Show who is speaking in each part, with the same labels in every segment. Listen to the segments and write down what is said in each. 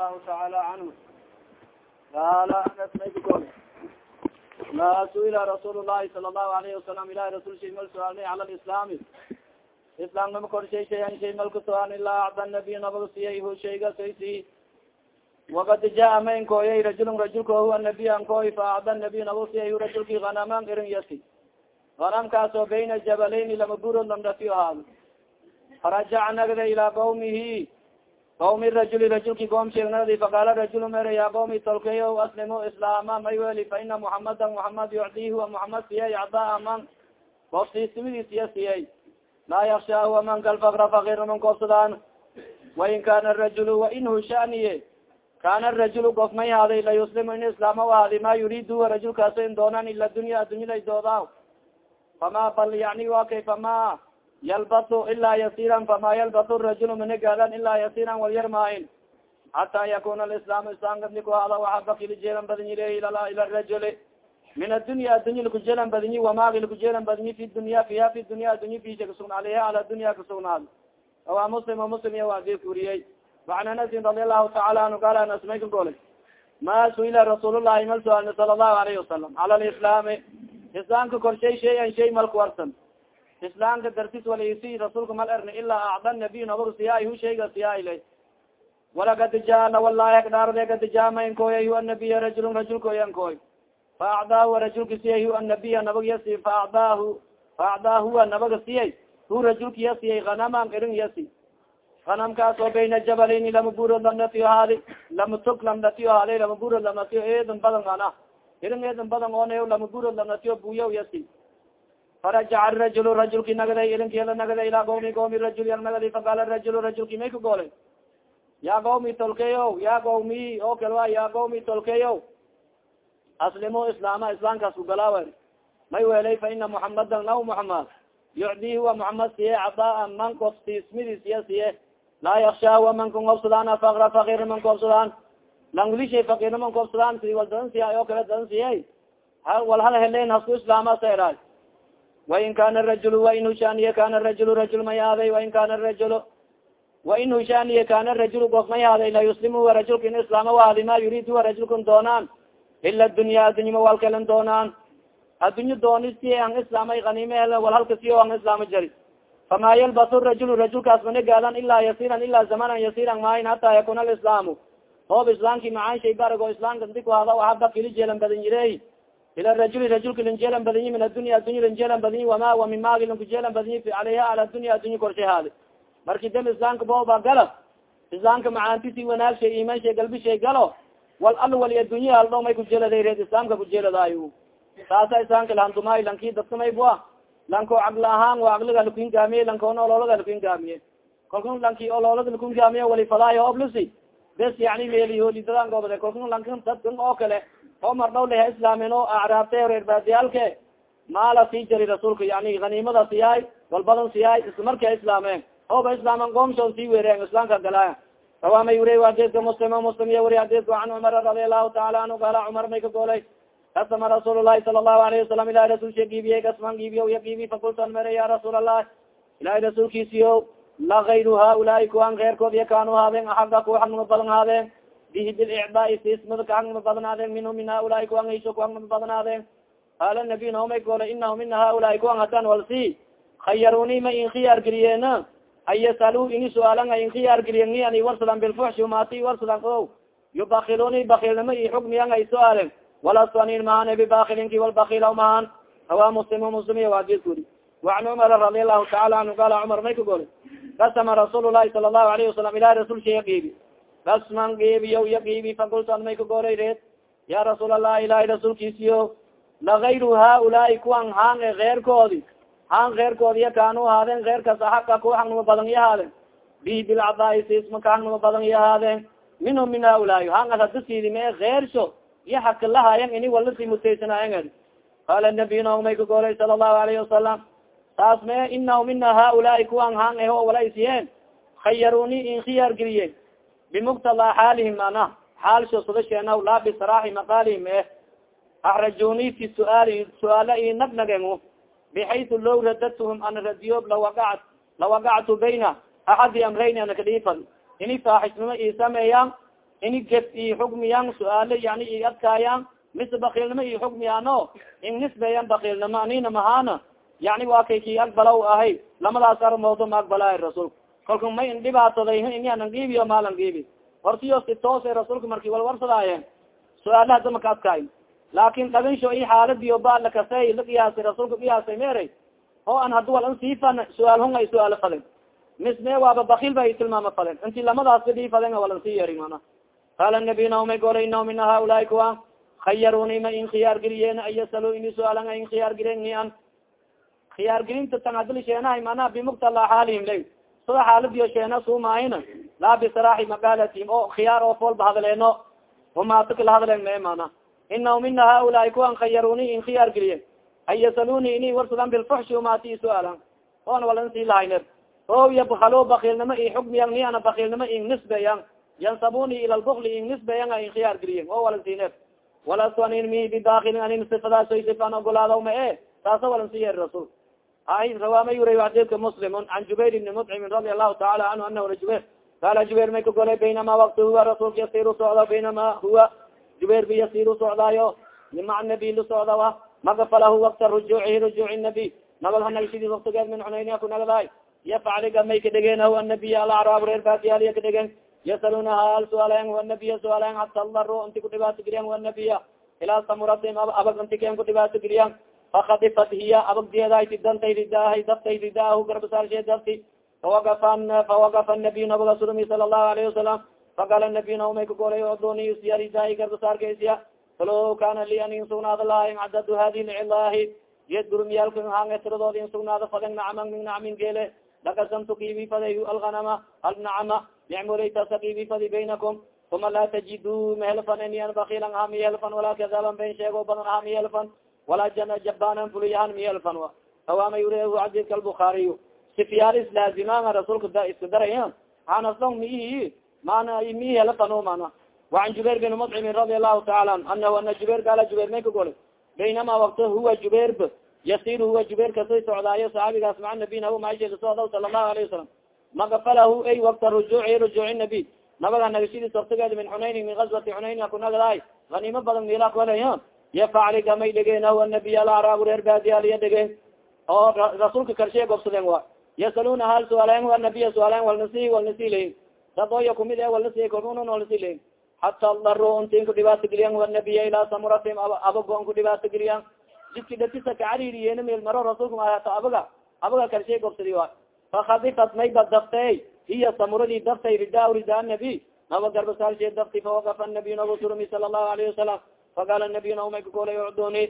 Speaker 1: allahu tacaala canhu qaala anas maykakol ma suila rasuul llahi sala allahu alayhi wasalam ilahi rasul shay mal su'aalnay cala lislaami islaamnama kor shay shayan shay malka su'aan ilaa acda nabiy nabaga siyay hu shayga saysi wakad jaa ma inkooyay rajulun rajulka huwa nabiy ankooy fa acda nabiy nabaga siyay hu rajulki hanaman irin yasi. Hanamkaasoo bayna jabalayni lama gurod lamdafiyo ahaado farajac nagda ilaa qawmihi qawmi rajuli rajulki qoom sheegnadi faqaala rajul mere ya qawmi tolkeyo aslimu islaama may weli fa ina muxamada muxamad yucdihi wa muxamad siyay cadaa man koofsiisimidiis iya siyay laa yaksha huwa man kalfakra fakir man koobsadaan wain kana rajulu wainhu shaniye kana rajulu qof may haaday la yuslimu in islaama haadi ma yuriidu rajulkaaso in doonaan ila dunya addunyada doodaa fama bal yani wa kay fama yalbasu ilaa yasiran fama yalbasu rajul managaadan ilaa yasiran wal yarmaain xata yakuna alislaam islam gabni ku hada waxa bakili jeelan badinyi ila rajuli min addunya addunya lakujeelan badinyi wamaagi lakujeelan badinyi fi dunya fiha fi dunya addunya fisha kasugna aleyha ala dunya kasugnaad awa muslim muslim iya waadis uriyey waan anasin radi allahu taala anhu gaala anas may ka golay ma suila rasuul llahi mal sualni sala allahu alayhi wasalam cala lislaami islaamka korshay shayan shay malka warsan islaamka dartis walisi rasuulka mal erni ilaa acda nabiy nabag siyaay hu shayga siyaay lay walagad jaana walahi kdhaarde gad jaamayn koyay hu anabiya rajulun rajulkoyan koy fa acdaahu rajulka siyay hu anabiya nabag yasi fa acdaahu fa acdaa huwa nabaga siyay hu rajulka ya siyay hanaman irin yasi hanamkaas oo bayna jabalayni lama buurod lamnatiyo haadi lama tog lamnatiyo haadi lama buurod lamnatiyo eedan badan ana irin eedan badan oona lama buurod lamnatiyo buya yasi farajaca rajul rajulki nagaday ilinkiala nagaday ilaa qawmi qawmi rajul yal nagadi faqaala rajul rajulki may ka goolay ya qawmi tolkeyo ya qawmi o kal wa ya qawmi tolkeyo aslimu islaama islaamkaas kugalaawe may welay fa ina muxamadan naw muxamad yucdihi wa muxamad siye cadaa man kofsiismidi siye siye laa yaksha wa man kangobsadaan fakra fakir man koobsadaan langulishay fakirna man koobsadaan si wal dadan siya oo kale dadan siye wal hal helen hasku islaama sa wain kana rajul wain hushaniye kana rajul rajul may aaday wain kana rajul wain hushaniye kana rajul gof may aaday la yuslimu wa rajulka in islaama waadi ma yuriidu wa rajulkan doonaan ila dunya addunya ma walkalan doonaan addunyo doonisi ang islaamay hanime hele wal halkasiyo ang islaama jari fama yalbasu rajul rajulkaas mana gaadan ilaa yasiran ilaa zamanan yasiran maahin hataa yakuna alislaamu hoob islaamki macaan shay barago islaamka diku hada waxaba kili jeelan badan yirey ila rajuli rajulka linjeelan badinyi min addunya addunya linjeelan badinyi wama wa min maagi linkujeelan badinyi aleyha ala dunya addunya korshay haadi marki dam islaamka booba gala islaamka macaantisi wanaag shay iman shay galbi shay galo wal al wali addunya haldo may kujeeladay reed islaamka kujeeladaayo saasa islaamka lahandumaayo lanki dadka may bua lanko caqli ahaan wa caqliga lakuingaamiye lankoona ololaga lakuingaamiye kalkun lanki ololada lakuingaamiye wali fadaayo oblusi bes yani meelihoolidadan goobade kalkun lankan dadkan oo kale oo mar dhaw leha islaamin o acraabte reer baadiyaalke maala sii jari rasuulka yani haniimada siyaay walbadan siyaay isla markia islaameen. Ooba islaaman qoomshood sii weereen islaamka galaya rawaamay wuriy adeska muslim muslim iya wuri adeska can cumar radi allahu taala anhu gaala cumar may ka goolay. Kasama rasuul lahi sala allahu alayhi wasalam ilahi rasulsha giibiyey kasman giibiyo ya giibi fakultan mere ya rasuul allah ilahi rasuulkiisiyo la gayru haulaai kuwan keyrkood iya kaanu haadeen axaga kuwa xagnimo badan haadeen bihi bilicdaai sismada kaangnama badnaadeen minhu min haulaai kuwan isho kuangnama badnaadeen qaala nabiy naomay goolay inahu mina haulaai kuwan hadan walsi. Khayaruni ma in khiyaar geliyeena an yasalu ini su'aalan in khiyaar geliyen ni ani warsadan bilfuxshi umati warsadan o yubakiluni bakilnimo i xukmiyan ay su'aalen walasanin mahane bibakilinki walbakila mahan rawa muslim muslim waadis uri waan cumar radi allahu taala anhu qaala cumar may ka golay kasama rasuul lahi sala allahu alayhi wasalam ilahi rasul shaya giibi kasman giibiyo ya giibi fakultu an may ka golay reed ya rasuul allah ilahi rasuulkiisiyo lagayru haulaai kuwan haan e keerkoodi haan keerkoodi ya kaanu haadeen keerkas axaka kuwa xagnimo badan iyo haadeen. Bihi bilcadaai sisma ka xagnimo badan iyo haadeen. Minhum min haulaai haan adadasiidi mee keersho iyo xaka lahaayan ini walasi mutaysanaayan qaala nabiyuna may ka golay sala allahu alayhi wasalam taas me inahu mina haulaai kuwan haan eho walaisiyeen khayaruni in khiyaar geliye bimuktalaa xaalihim mana xaalsho sadasheena laa bisaraaxi maqaalihim eh axrajuni fi suaali su'aala i nagnagen bixaytu low radadtuhum ana radiyo lawagacat lawagactu bayna axadi amrayn ana kadhiifad ini faaxisnimo i sameeyaan ini gef i xukmiyaan su'aalo yani i adkaayaan mise bakiilnimo i xukmiyaano in nisbeyan bakiilnimo anina mahaana yani waa kay ki aqbalaw ahay lamadaas armoodo ma aqbalaayo rasuulka kalku may in dhibaataday inanan giibiyo maalan giibi hortiyo si toose rasuulka marki walwarsadaayen su'aalaha dama ka adkaayo laakin dhabinsho i xaaladiyo ba lakasey la qiyaasay rasuulka qiyaasay meeray oo an hadi wal an siifan su'aal hung ay su'aalo fadin misme waaba bakil ba ay tilmaamo fadin inti lamadaas kadii fadin walan sii yerin mana. Qaala nabiyna umay golay inahu mina haulaai kuwa. Khayaruni ma in khiyaar geliyeen an yasalo ini su'aalan in khiyaar gilen ni an khiyaar gelinta tan hadili sheenahay mana bimuktala xaalihim lay sida xaaladiyo sheena suumaahina laa bisaraaxi maqaalatim o khiyaar oo foolba hadaleeno umaato kala hadleen me mana inahu mina haulaai kuwan khayaruni in khiyaar geliyen an yasaluni ini warsadan bilfuxshi umaati su'aalan. Oona walan sii lahayne o yabkalo bakilnimo i xukmiyan ni ana bakilnimo in nisbeyan yansabuni ila lbukli in nisbeyan in khiyaar geliyen o walan siine walastu anin mi bidakilin anin sifadaasoy sifaan ogolaadaw ma e taasa walan sii yeeri rasul ay rawaama yuriy xadidka muslimun can jubayr ibni mutcimin radi allahu taala canhu anahu la jubayr. Qaala jubayr may ka golay baynama wakti huwa rasuulka yasiru socda baynama huwa. Jubayr bi yasiru socdaayo maca nabiy la socda magafalahu wakta rujuucihi rujuuci nabiy nabad hanagshidi waktigeed min xunayniya ku nagdaay yafcaliga may ka dhegeen hu anabiy alacraab reer baadiyaaliya ka dhegen yasalunaha al suaalayan anabiya suaalayan hata daro inti kudhibaato geliyan anabiya ilaa samuratim abag inti ken kudhibaato geliyan fakadifat hiya abagdeedayti dantay ridaahay daftay ridaahu garbasaarshe dafti fawagafan fawagafa nabiy nabaga surumi sala allahu alayhi wasalam faqala nabiy naumay kagolay odoni isiya ridaahi garbasaarka isiya falo kana li an insugnaada laha in cadadu hadi lcilahi geed gurmiyaalka hanga tiradood insugnaada faden nacman min nacmin geele lakasamtu kiibi faday alganama alnacama nicmoleytasa kiibi fadi baynakum uma laa tajidu mehelfan enian bakilan aha mihelfan walaa kadaban ben sheego badan aha mihelfan walaa jana jabaanan fuliyahan mi alfan awaama yurh xadiidka albukaariy sifyaalis laazimana rasuulka da iska darayan hanaslan miihi mana miihi alafano mana waan jubayr bin mudcimin radi allahu taala an anahu ana jubayr gaala jubayr may ka gole baynama wakta huwa jubayrb yasiru huwa jubayr kasay socdaayo saxaabigaas maca nabiy nahu maisha kasocdaw sala allahu alayhi wasalam magafalahu ay wakta rujuuci rujuuci nabiy nabaga nagashidis waktigeeda min xunayni min gazwati xunayni akunagadaay haniimo badan meelaa kuhelaya yafacliga may dhegeen huwa nabiy alacraabu reer baadiyaaliya dhegeen oo rasuulka karshe gobsadeen wa. Yasaluna hal suaalen wa nabiya suaalen walnasi walnasi leyin dadooya kumid e walnasi korun walnasi leyin hata daro intin ku dhibaato geliyan wa nabiya ilaa samuratim abagoon ku dhibaato geliyan jidki datisa kacaririyen meel maro rasuulka maata abaga. Abaga karshe gobsadi wa fakadifat may ba daftey hiya samuradii daftay ridaa ridaa nabiy naba garbasaarshe dafti fawaqafa nabiy nabu surumi sala allahu alayhi wasalam faqaala nabiy naumay kagolay ucduni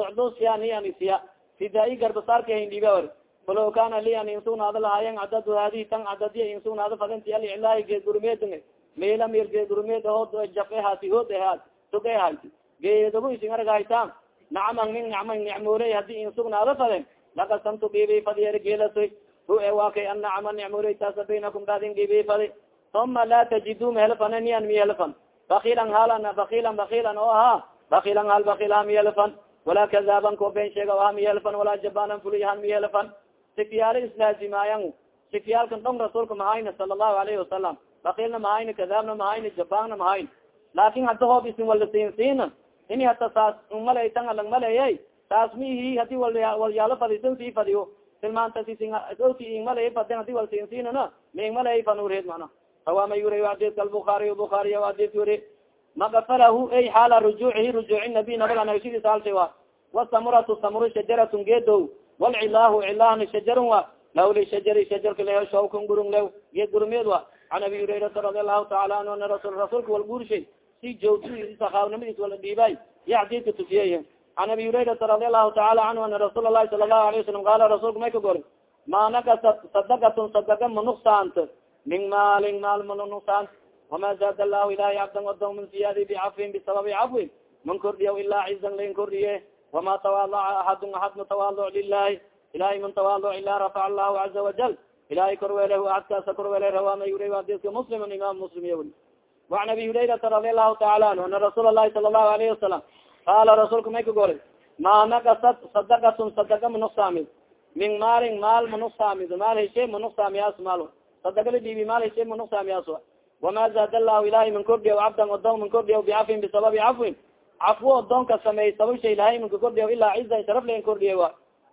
Speaker 1: ucdu siya ni an siya ridaa-i garbasaarka hindhiba falaw kana li an insugnaada lahaayan cadadu hadi tan cadadiya insugnaada fadinti aliclaahi geedgurmeed meela meer geedgurmeed hood jafehaasi hood ehaad tugehayti geedabu isin argahaytaan nacman min nacman nicmooley haddii insugnaada faden lakasamtu gibi fadiyer geelasoy hu e waa kay an nacma nicmooley taasa baynakum daadin gibi fadi uma laa tajidu mehelfan nian mihelfan bakilan halan bakilan bakilan oo ahaa bakilan hal bakila mihelfan walaa kadaaban ko ben sheega aha mihelfan walaa jabanan fuliyahan mihelfan sifyaalo islaazimayan sifyaalkan dhong rasuulka mahayna sala allahu alayhi wasalam bakilna mahayna kadaabna mahayna jabaanna mahayna laakin hadda hoob isin wala siinsiina ini hata saas umalaytan alang maleeyay taas mihi haddii walyaalo fadisan sii fadiyo tilmaantasoti ingmalay faden haddii wal siinsiinana miingmalay fanureed mana awama yuri adidka albukaariy bukaariy adid yuri magafalahu ay xaala rujuucihi rujuuci nabiy nabaga nagashidis halshay wa wasamuratu samuru shajaratun geedow walcilahu cilahna shajarun wa lawli shajari shajarka leho shawkan gurung lew geed gurumeed wa can abi hurayrata radi allahu taala anhu ana rasul rasuulka wal guurshay si joogti sakaawnimadiis wala dhiibay ya xadiidka tusiyey can abi hurayrata radi allahu taala canhu ana rasuul lahi sala allahu alayه wasalam qaala rasuulka may ka gori ma nakasat sadakatun sadaka manuqsaant min maalin maal manuqsaant wama zaad allahu ilahi cabdan wado min siyaadi bicafwin bisababi cafwin man kordhiya ilaa cizan lain kordhiye wama tawaalaca axadun axad matawaaloc lilahi ilahay man tawaaloc ila rafac allahu caza wajal ilahay korweeleh axadkaasa korweele rawaama yura hadiska muslim imam muslim iya weli وan abi hurayrata radi allahu taala anhu ana rasuul lahi sala الlahu alayhi wasalam qaala rasuulka may ka gori ma nakasat sadakatun sadaka manuqsaamid min maalin maal manuqsaamid maal heshe manuqsaamiyaas maal sadaka la dhiibi maal heshe manuqsaamiyaas wama zaad allahu ilahay man kordhiya cabdan odon man kordhiya bicafwin bisababi cafwin cafwo odoonka sameey sabab shay ilahay manka kordhiya ilaa cizan sharaf len kordhiya wa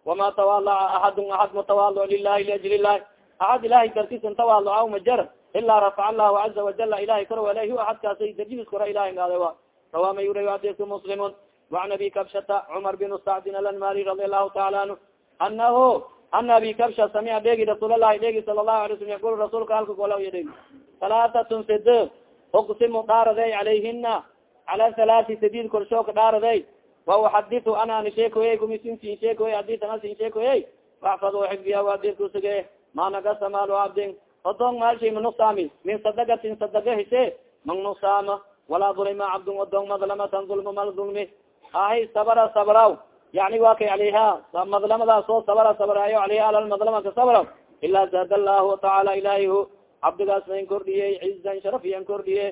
Speaker 1: wama tawaalaca axadun axad matawaalo lilahi liajli ilahi axad ilahay dartisan tawaaloca majar. Ilaa rafaca allahu caza wajala ilahay kor wala hu axadkaasay darjidis kora ilahay ngaade wa. Rawa ma yura adisku muslimun. وan abi kabshata cmar bin sacdin alanmari radi allahu taala anhu. Anahu ana abi kabsha samica dheegi rasuulalahi dheegi sala lahu alay slam yaqul rasuulka halka gola ya dheegi halaatatun sed uqsimu dhaaraday calayhina cala halaati sadid korshooka dhaaraday wa uxaditu ana ani sheekoye kumisinsin sheekoye aditan asin sheekoye faxfad xifdiya wadirkusige ma nagasa maalo abdin odong maalshay manuqsaami min sadagatin sadaga hise mang nuqsaama walaa dulima cabdun odong madlamatan dulma mal dulmi ahay sabra sabraw yani wa kay alayha madlamadaas oo sabra sabraayo alayha alalmadlamaka sabraw ilaa zaad allahu tacaala ilahihu cabdigaas nain kordhiyey cizan sharafiyan kordhiye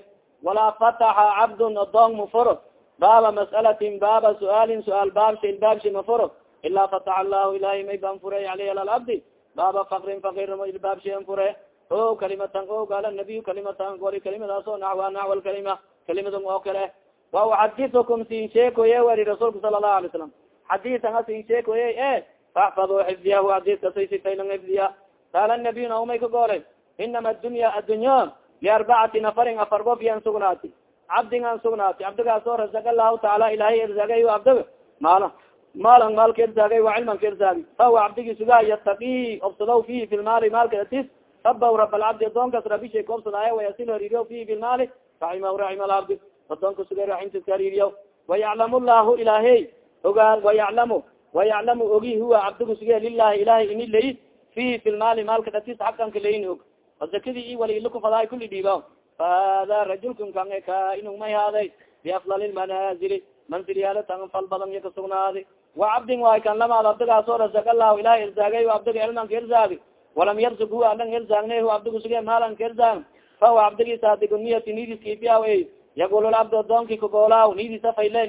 Speaker 1: walaa fataxa cabdun odong mafuro baaba mas'alatin baaba suaalin suaal baabsha baabshi mafuro ilaa fataxa allahu ilahi may ban fure alayha alalabdi baaba fakrin fakirnimo ilbaabshian fure o kalimatan o gaala nabiy kalimatan gori kalimadaas oo naxwa naxwa lkalima kalimadun oo kale wa uxadithukum sin sheekoye wari rasuulka sala allahu alay salam xadisan a sin sheekoye e faxfadu xifdiyahu xadiskasay sitaylan xifdiya qaala nabiy naumay ka goolay inama adunya addunya liarbacati nafarin afar gof yan sugnaati cabdin an sugnaati cabdigaas oo razaq allahu taala ilahay erzagay abdaga maala maalan maalka erzaagay wa cilman ka erzaagi fahuwa cabdigi sugaa yataqi obsadaw fihi fi lmaali maalka atis rabaw rab alcabdi adoonkas rabishay koobsadaayo wayasil hariiriyo fihi fi lmaali raximahu raxima alcabdi adoonka suga raximtis hariiriyo wayaclamu llahu ilahay ogaa wayaclamu wayaclamu ogi huwa cabdigu suge lilahi ilahay ini layi fihi fi lmaali maalka datis xakanka layin og. Zakadi i wali ilakufadaay kuli dhiiba fahada rajulkan kan kainung may haaday tan fal badan iya kasugnaadi wa cabdin waay kan lamaad abdigaas oo razaq allahu ilahay irzaagay abdiga cilmanka irzaagi walam yarzug huwa alan irzaagne hu abdigu suge maalan ka irzaag fahuwa cabdigiisa adigu niyati nidiskiibiyaw e yagul cabdi adoonki kagoolaaw nidisa fayle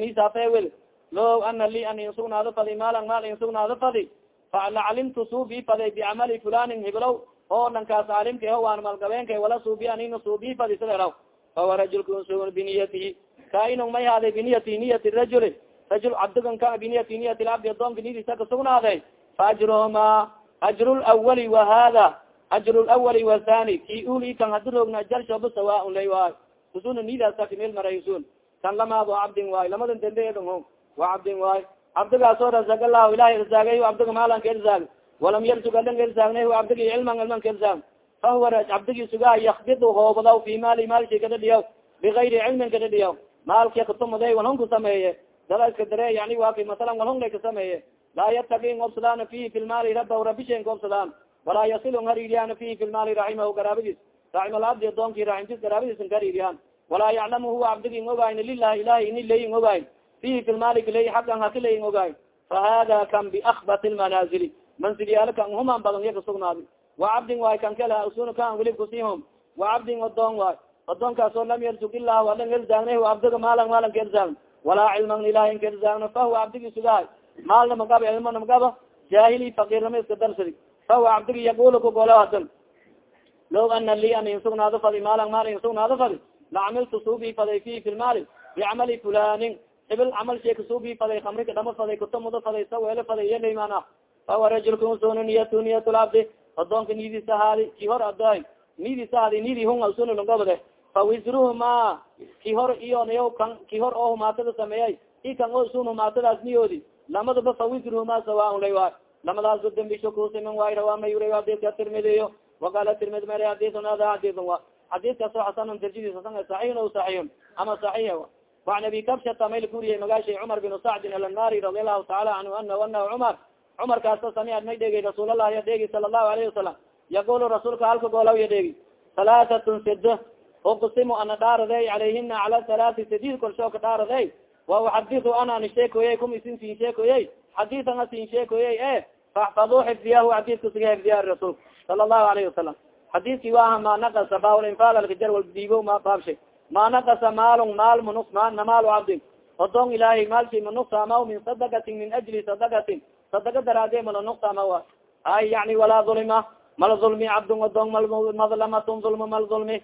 Speaker 1: nisafewel lo ana li an insugnaado fadi maalan maal insugnaado fadi falcalimtu suubi faday bicamali fulanin hiblow. Oo dhankaas caalimka ho waan malgabeenka wala suubi anina suubi fadi sideraw fahuwa rajulka sugun biniyatihi kainung may haaday biniyati niyati rajuli. Rajul cabdigan ka biniyati niyati labdi adoonka nidisa kasugnaaday fa ajruhuma ajru lawali wa hada ajru lawali wathani ki uli kan hadi roogna ajarshoba sawaan lay waayo usuna nidaasa kameel maraysun kan lamaado cabdin waayo lamadan dambe edon ho wa cabdin waayo cabdigaas oo razaq allahu ilahay irzaagay cabdiga maalan ka irzaag walam yarsug alan ka irzaagna cabdigi cilman cilman ka fahuwa cabdigi sugaa yakbidu hoobadaw fi maali maalshay kadadhiyaw bigayri cilmin kadadhiyaw maalki katumuday walhon ku sameeye dada iska dare yani waa kay masalan walhon ka sameeye laa yataki ngobsadaan fihi fi lmaali rabaw rabishay ngobsadaan walaa yasilun hariiriyaan fihi fi lmaali raximahu garaabadiis raximalabdi adoonki raximtis garaabadiisan kahariiriyaan walaa yaclamu huwa cabdigi ng ogayn lilahi ilahi ini ogayn fihi fi lmaali kalay xagan hakilayin ogayn fahada kan biakbat lmanaazili mansilyaala kan human badan iya kasugnaadi wa cabdin waay kan kala usuna kan welib kusihom wa cabdin odoon waay odoonkaas oo lam yarsug ilah alan erzaagna abdiga maalan maalan ka erzaagn walaa cilman ilahin ka erzaagna fahuwa cabdigi sugahay maalna magaba cilmana magaba jahili fakirnama iska darsadi fahuwa cabdigi yaqulu kagolo hadan low ana li an insugnaado fadi maalan maal insugnaado fadi lacamiltu suubi faday fi fi lmaali bicamali fulanin hibil camal sheeka suubi faday kamrika dhama faday kutamudo faday saweele faday yalaymana fahuwa rajulka usuna niyatu niyat labdi adoonka nidisa haadi ki hor adoy nidisa haadi nidi hun usuna longobade fawisruhuma ki hor iyo nayo kan ki hor oo humaatada sameeyay i kan oo sun humaatadaas niyoodi lamadaba fawisruhuma sawaan lay waay lamadaasba dembisho kusiman waay rawamayura hadidka tirmidiyo waqala tirmidi mere hadithun hada hadithun wa xadiidkaas oo xasanan darjadiis hasan saxiixun o saxiixun ama saxiix waan abi kabshata mayl kuriye magaashay cumar bin sacdin alanmari radi allahu taala canhu ana anahu cumar cumar kaasa samiad may dheegay rasuulallah ya dheegi sala allahu alayhi wasalam yaqulu rasuulka halka goolaw ya dheegi halaatatun sida uqsimu ana dhaaraday calayhina cala halaati sadid kolshoo ka dhaaraday wa uxaditu ana ani sheekoyey kum isin siin sheekoyey xadiian a siin sheekoyey e faxfaduu xifdiyahu xadiidka siga xifdiya rasuulka sala allahu alayhi wasalam xadiidki waaha ma naqasa baalinfaal alkajar waldiibo ma baabshay ma naqasa maalun maal manus ma maalu cabdin odoon ilaahay maalshay manuqsaamaw min sadakatin min ajli sadakatin sadaka daraade mala nuqsaama wa ay yani walaa ulima mal ulmi cabdun odoon madlamatun ulma mal ulmi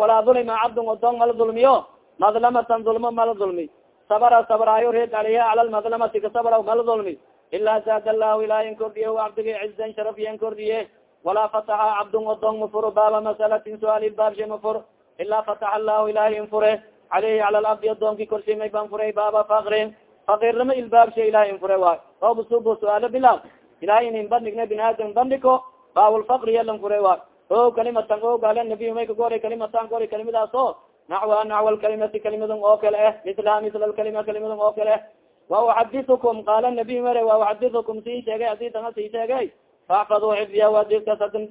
Speaker 1: walaa dulima cabdun odon mala dulmiyo madlamatan dulmo mala dulmi sabra sabraayo reed aliha cala lmadlamati kasabra mala dulmi ilaa zaad allahu ilahin kordhiye cabdiga cizan sharafiyan kordhiye walaa fataxa cabdun odon mafuro baaba masalatin suaali baabshe mafur ilaa fataxa allahu ilahi infure aleyhi cala labdi adoonki korsimay ban furay baaba fakrin fakirnima ilbaabshe ilahi infure waay oobsubo suaalo bilaw ilahay inin bandhigne binaadam bandhiko baawlfakri yalan fure waay o kalimatan o gaale nabiy may kagori kalimatan gori kalimadaas o naxwa naxwa lkalimati kalimadun oo kale eh mislaha misla lkalima kalimadun oo kale eh wa uxadithukum qaala nabiy mare wa uxadithukum sii sheegay aditanga sii sheegay faxfaduu xifdiya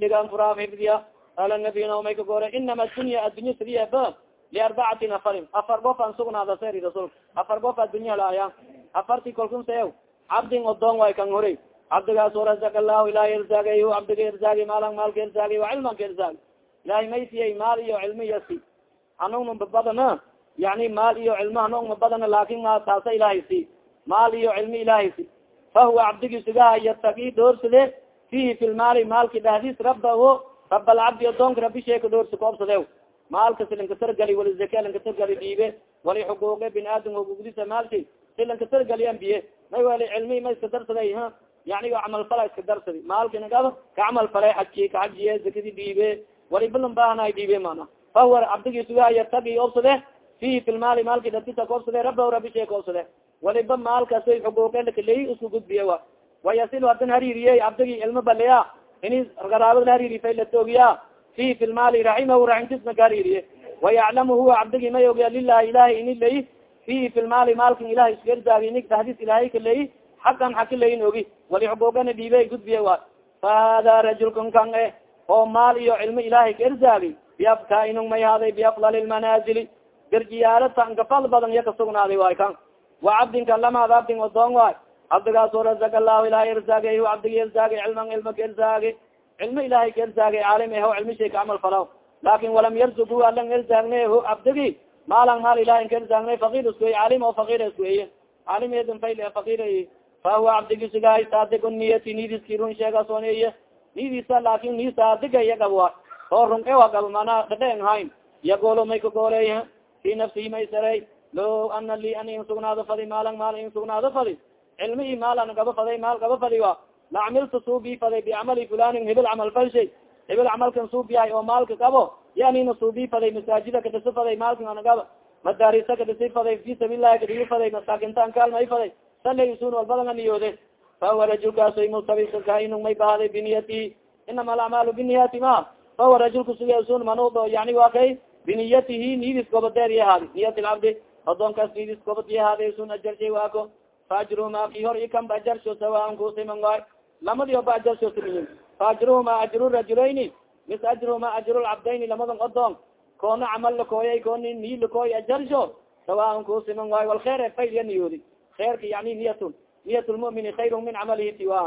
Speaker 1: dhigaan furaaf xifdiya qaala nabiyna may kagore inama adunya addunya sidiya ba liarbacati nafarin afar gof an sugnaada seri rasulka afar gof addunya laaya afarti kalkun seew cabdin odoon way kan hori cabdigaas razak allahu ilahay irzaagay cabdiga irzaagi maalan maalka irzaagi wa cilmanka irzaagi ilahay may siyay maal iyo cilmi yasi hanugna babadana yani maal iyo cilmo hanugma badana laakin taasa ilahay si maal iyo cilmi ilahay si fahuwa cabdigi sigaha yataki dhoorsade fihi fi lmaali maalki dhahdiis rabaho rab alcabdi adoonka rabi sheeka dhoorsi koobsade maalka silankasargali wali zaka lankasargali dhiibe wali xuquuqe bin aadam hugugdisa maalki silankasargali ambiye may wali cilmi ma iska darsaday ha yani camal fala iska darsadi maalkinagaba ka camal falay xaji ka xajiye zakadi dhiibe wali balan baahana dhiibe mana fahuwa cabdigiisuga yartagi obsade fihi fi lmaali maalki dadkisa koobsade raba rabi shee koobsade waliba maalkaasay xuquuqelakaleyi isku gudbiye wa wayasil hadan hariiriye cabdigi ilmo baleya ini garaabad la hariiri fay latoogiya fihi fi lmaali raximahu raximtisna ka hariiriye wayaclamu huwa cabdigi may ogya lilahi ilahi ini leyi fihi fi lmaali maalkin ilahi iskuerzaagi ini dahdis ilaahay ka leyi xakan xaki layin ogi wali xuquuqana dhiibe gudbiye wa fahada rajulkan kan e oo maal iyo cilmo ilahay ka erzaagi biafka inung may haaday biafdal lmanaazili garjiyaala tankafal badan iya kasugnaaday waay kan. Wa cabdinka lamaad abdin odoon waay cabdigaas oo razak allahu ilahay erzaagay cabdigi erzaagay cilman cilmo ka erzaagi cilmo ilahay ka erzaagay caalim eho cilmi shay ka camal falaw laakin walam yarzugu alan erzaagne ho cabdigi maalan maal ilahay ka erzaagnay fakir iskuey caalim oo fakir iskueye caalim edin fayl fakir fahuwa cabdigisigahay saadiq niyati nidiski run sheegasooneye nidisa laakin ni saadiga iya gabwa oo run ewa gabo mana dhadhen hayn yagolo may kagooley fi nafsihi may saray lo ana li an in fadi maalan maal in sugnaado fadi cilmi i maal an gaba faday maal gaba fadi wa la camiltu suubi faday bicamali fulanin hibil camal falshay hibil camalkan suubiyahay oo maalka gabo yanina suubi faday masaajida kadhisi faday maalkan anagaba madaarisa kadhisi faday fi sabillahi kadhigi faday masaakintaan kaalmay faday salsun walbadanga niyoode fahuwa rajulkaasoy multabisakainung may bahaday biniyati inama alacmaalu biniyati ma fahuwa rajulka sugasun manudo yani wa kay biniyatihi nidis gobodeer yahaadi niyat lcabdi adoonkaas nidis gobod yahaada sun ajarshay waako faajruhuma ki hor ikanba ajarsho sawaan kusiman waay lamadi oba ajarsho simiyin faajruhuma ajru rajulayni mis ajruhuma ajru lcabdayni lamadan odoon koona camal lakooyay kooni ni lakooy ajarsho sawaan kusiman waay wal kheer fayl ya niyoodi khairka yani niyat niyat lmumini khayr min camalihi tiwa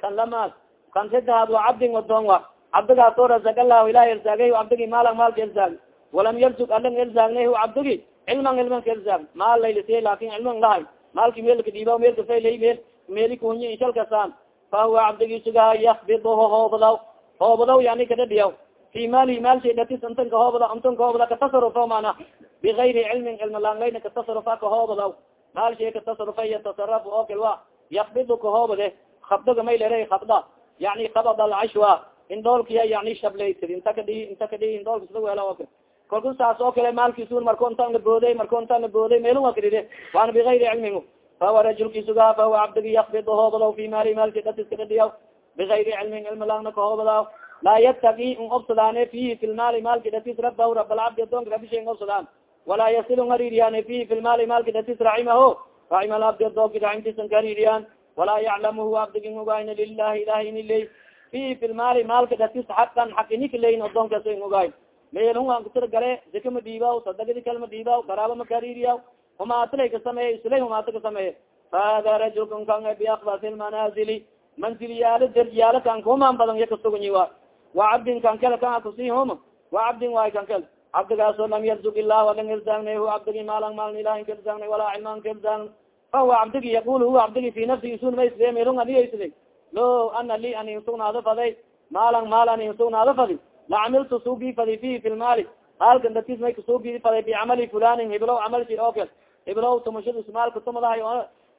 Speaker 1: kan lamaad kan sadexaad waa cabdin odoon wa. Cabdigaas oo razak allahu ilahi erzaagay cabdigi maalan maalka erzaag walam yarzug alan erzaagnay cabdigi cilman cilman ka erzaag maal laylasiye laakin cilman lahay maalki meelka dhiiba meelka faylay meel meeli kunyi inshalkasaan fahuwa cabdigi sugaha yakbiduhu hoobadaw hoobadaw yani kadhadhiyaw fi maalihi maalshay dhatis intan ka hoobada intan ka hoobada katasarufo mana bigayri cilmin cilmi laanglayna katasarufa ka hoobadaw maalshay katasarufa yatasarafu oo kal wa yakbidu ka hoobade kabdaga may lere kabda yani kabad alcashwa indhoolkiya yani shablaysid inta kadhi inta kadhi indhoolka sida weela oo kalku saas oo kale maalkiisun marko intaan la booday marko intaan la booday meelun wa kadhide waana bigayri cilmin fahuwa rajulkisugaa fahuwa cabdigi yakbid hoobadaw fi maali maalki datis kadhadiyaw bigayri cilmin cilmi laangna ka hoobadaw laa yataki in obsadaane fihi fi lmaali maalki datis rabahu rabalcabdi adoonka rabisha obsadaan. Walaa yasil hariiriyaane fihi fi lmaali maalki datis raximaho raxima alabdi adoonki raximtiisan ka hariiriyaan walaa yaclamuhu abdigin ogayna lilahi ilahi ini ley fihi fi lmaali maalka datis xaqan xaq inika leyin adoonkaas in ogayn meelhun aan kutir gale zika ma dhiibaw sadagadi kal ma dhiibaw garaaba ma kahariiriyaw humaatilay ka sameeye islay humaata ka sameeye. Fahada rajulkan kan biakbasi lmanaazili manzilyaalo derjiyaalo kan kuhumaan badan iya kasuganyi wa wa cabdin kan kale kan akusii huma wa cabdin waay kan kale. Cabdigaasoo lam yarzug ilah alan irzaagna hu cabdigi maalan maalin ilahin ka irzaagna walaa cilmaan ka irzaagna fahuwa cabdigi yaqul huwa cabdigi fi nafsigi sun ma isle melung adiga isle lo ana li an insugnaado faday maalan maal an insugnaado fadi lacamiltu suubii fadi fihi fi lmaali maalkan datis may kasuubii faday bicamali fulanin hiblow camalshi okel hiblow tumashadus maalka tumadahay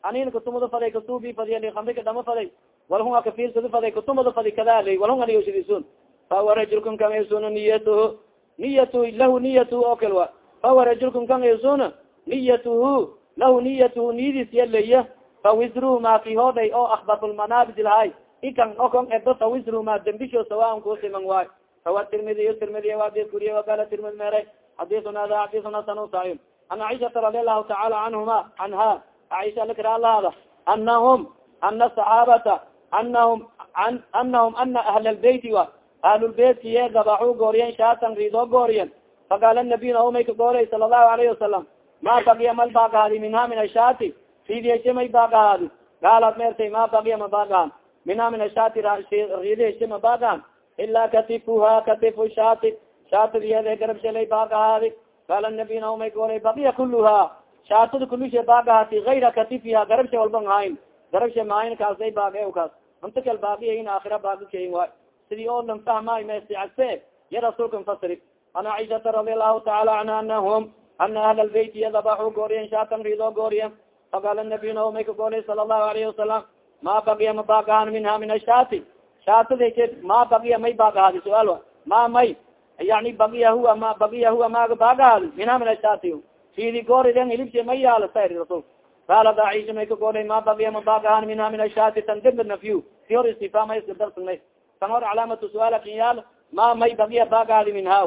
Speaker 1: anin katumada faday kasuubii fadiy likamrika dhama faday walhunga kafiirsada faday katumada fadi kadaley walhunga niyoshidisun fahuwa rajulkan kangaysuna niyatuhu niyatu lahu niyatuhu okel wa fahuwa rajulkan kangaysuna niyatuhu lahu niyatuhu niyadiis yaleya fawisruhu ma kihoday oo akbatulmanabid lahay ikan okon edo fawisruhu ma dembisho sawaan kusiman waay fawa tirmidiy tirmidiy adis kuriye wakala tirmidi mere xadisun hada xadisun hasan sain an caiشhata radi allahu tacaala canhuma canha caiشha lakira lahada anahum ana saxaabata anahum anahum ana ahl lbeyti wa ahlulbeytkiye dabaxu gooriyen shaatan riidoo gooriyen faqaala nabiy naumay ka goorey sala allahu alayhi wasalam ma bagiya mal baagahaadi minha min ashaati riidiyeshe may baagahaadi gaalad meertay ma bagiya ma baagahan minha min ashaati riidiyeshe ma baagahan ilaa katifuha katifu shaati shaatidiyade garab shalay baagahaadi qaala nabiy naumay ka goorey bagiya kuluha shaatada kulushe baagahaati gayra katifiha garabsha walban hayn garabsha maahin kaasay baage kaas anta kal baagiyain aakhira baagi kayin waay sidii oo lan fahmay mesicagse ya rasuulka fasiri an caiشhata radi allahu taala canha anahum ana ahl lbeyt yadabaxu gooriyen shaatan rido gooriyen faqaala nabiy naumay ka goolay sala allahu alayhi wasalam ma bagiya ma baagahan minha min ashaati shaatad ma bagiya may baagahaadi suaal ma may yani bagiya huwa ma bagiya huwa maaga baagahaadi minha min ashaati fidi gooriden hilibse may yaalla sa rasul qaala daisha may ka goolay ma bagiya ma baagahan minha min ashaati tan dib nafyu si hor istifama iska darsanay tan hor calaamatu suaala kin yaal ma may bagiya baagahaadi minha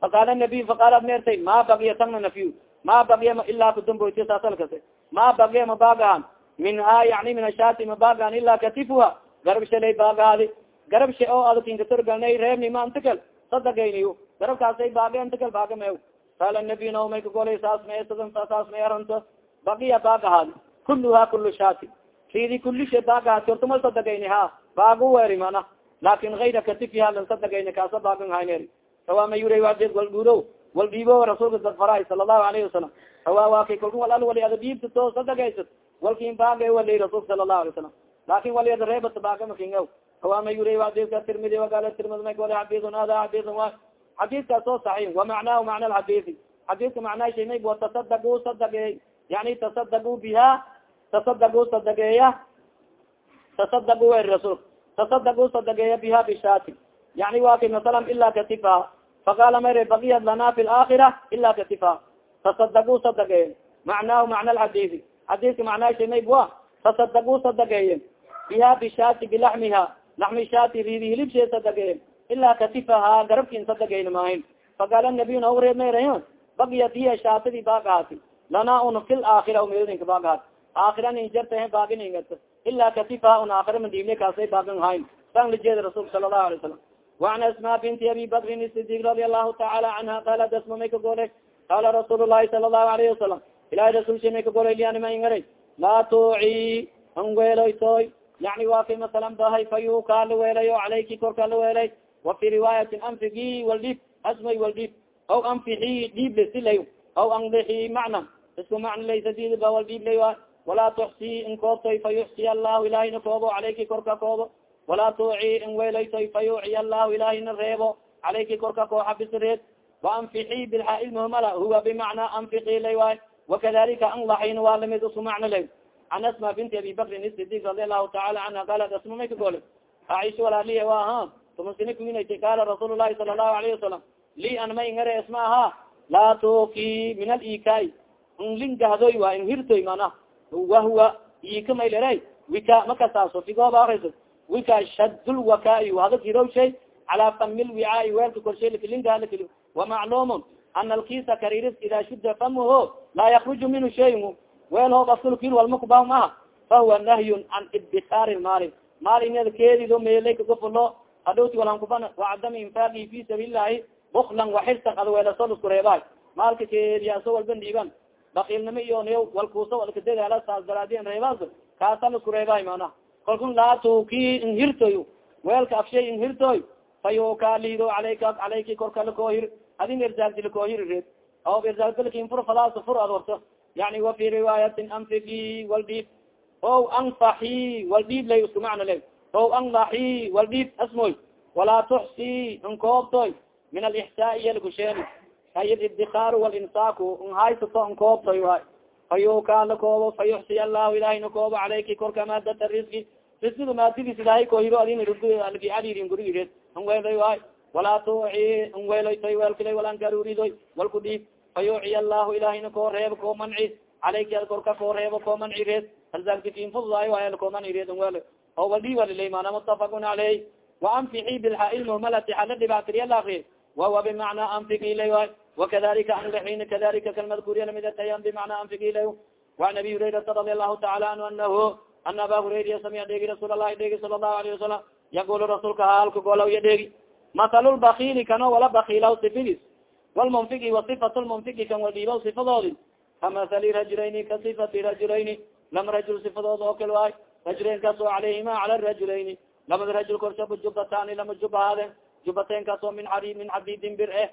Speaker 1: faqaala nabiy faqaalat meertay ma bagiya tangna nafyu ma bagiya ilaa kudamboyti saasalkase ma bagiya ma baagahan minha yani min ashaati ma baagahan ilaa katifuha garab shalay baagahaadi garab sha oo adkinkatorgalnay reebni ma antakal sadagayniyo garabkaasay baage antakal baaga meew qaala nabiy naumay ka golay saas me sadan saas may aranto bagiya baagahaadi kuluha kulu shaati. Ridi kuli sha baagahaadi ortuma sadagayni ha baagu weeri mana. Laakin ayra katifiha lan sadagayni kaasa baagan hayneeri sawaama yura wadeed wal guudo wal dhiibo rasuulka dadfaraay sala alayhi wasalam sawa waa kay wal al wali ada dhiibta to sadagaysad walkin baagay wali rasuulka sala allahu alay ada sawaama yura wadeedka tirmidi wagala tirmidi may wali xadiisun hada xadiisun wa xadiiskaas oo saxiix wa macnaahu macna alxadiisi xadiiska macnaa shay may wa tasadaguu sadage yani tasadaguu biha tasadaguu sadageeya tasadaguu wer rasuulka tasadaguu sadageeya biha bishaati yani wa kay masalan ila katifa. Faqala mayre bakiyat lana fi laakhira ila katifa. Tasadaguu sadageeye macnaahu macna alxadiisi xadiiska macnaa shay may wa tasadaguu sadageeye biha bishaati bilaxmiha laxmi shaati ridi hilibshee sadageeye ilaa katifaha garabkin sadagayna maahin. Faqaala nabiy naure mayra bakiyat hiya shaatadi baagahaati lana un fi laakhira umedinka baagahaat aakhira nin jarta baaginingat ilaa katifaha un aakhira madibne kaasay baagan hayn. San lajeeda rasulka sala allahu alay salam وan asma binti abi bakrin sidiq radi allahu taala canha qalat asma may ka golay qala rasuul lahi sala allahu alayhi wasalam ilahi rasulsha may ka golay lianima ingara laa tuuci an weelaytoy yani waa kay masalan bahay fayuka la weelayo calayki korka la weelay wa fi riwaayatin anfigi waldhib asmay waldhib aw anfixi dhiib le silay aw anlixi macna isku macna laysa diidba waldhiib lay a walaa tuxsi in koobtoy fa yuxsiy allahu ilahina koobo calayki korka koobo walaa tuuci in weelaytoy fa yuuciy allahu ilahina reebo calayki korka koo xabisreed waanfixi bilxaailmuhmala huwa bimacnaa anfixi lay waay wakadalika anlaxin waa la mid isku macna lay an asma binti abi bakrin sidiq radi allahu taala canha qalat asma may ka gole? Aisha walaaliya wa aha tumasini kuinayta qaala rasuul lahi sala allahu alayhi wasalam li an may ngare isma aha laa tuki min alikai. Nlingahdoy waa in hirtoy mana. Wahuwa ika maylera wika makasaaso figooba arayso wika shadlwakai hada kirow shay calaa famil wicaai weelka korshay lakilingahalakili wamacluumun ana alkisa kariris ida shuda famuho laa yakruju minhu shayin weel hoob asulkil walma kuba maha fahuwa nahyun can ibtikaari maali maal inada keedido meelay kagafulo hadhowti walan kuban wacadami infaaqi fi sabiil lahi buklan waxirsan ada weelaso lasku reebay maalka keediya so walba dhiiban. Bakiilnimo iyo niy walkuusa walkadadaala saas daraadiyan reebaas kaasa lasku reebay mana laa tuki inhirtoy weelka afshay inhirtoy fayuka lido alayka calayki korka lakoohir adin irsaagti lakoohir reed o irsaagdalkin fur fadaas fur ad horto yani wa fi riwaayatin anfiki waldhiib o anfaxi waldhiib lay isku macna le o anlaxi waldhiib asmoy. Walaa tuxsi nkoobtoy min alixsaai yalkusheeni ay idikaaru walinsaaku nhaysato nkoobtoy waay fayukaa la koobo fayuxsiy allahu ilahay na koobo calayki korka maadata riski riskiga maadadiis ilahay kohiro adin adin gurigireed anweelay waay walaa tuuci anweeloytoy weelkilay walangaruridoy walku dhiib fayuuciy allahu ilahayna koo reebo koo manci calayki ad korka koo reebo koo manci reed alzagtifin fududaay waay koo manci reed anweelo oo waldhi walilay maana mutafaqun caleyh waanfixi bilxaa lmuhmalati xala dhibaatiriya laakri wawa bimacnaa anfigi ilay waay wakadalika anlaxin kadalika kalmadkuuriya lamidatayan bimacnaa anfigi ilay waan abi hurayrata radi allahu taala anhu anahu ana aba hurayra samiya dheegi rasuul allahi dheegi sala allahu alayhi wasalam yaqul rasuulka haalka golaw ya dheegi mahalulbakili kano wala bakilaw sifidis walmunfigi wa sifat lmunfigi kan wadhiibaw sifadoodi kamasali rajulayni ka sifati rajulayni lama rajul sifadood oo kal waay rajulayn kaas oo calayhima cala rajulayni lamada rajul korsaba jubatani lama jubahaade jubateen kaas oo min ari min xadidin bir eh.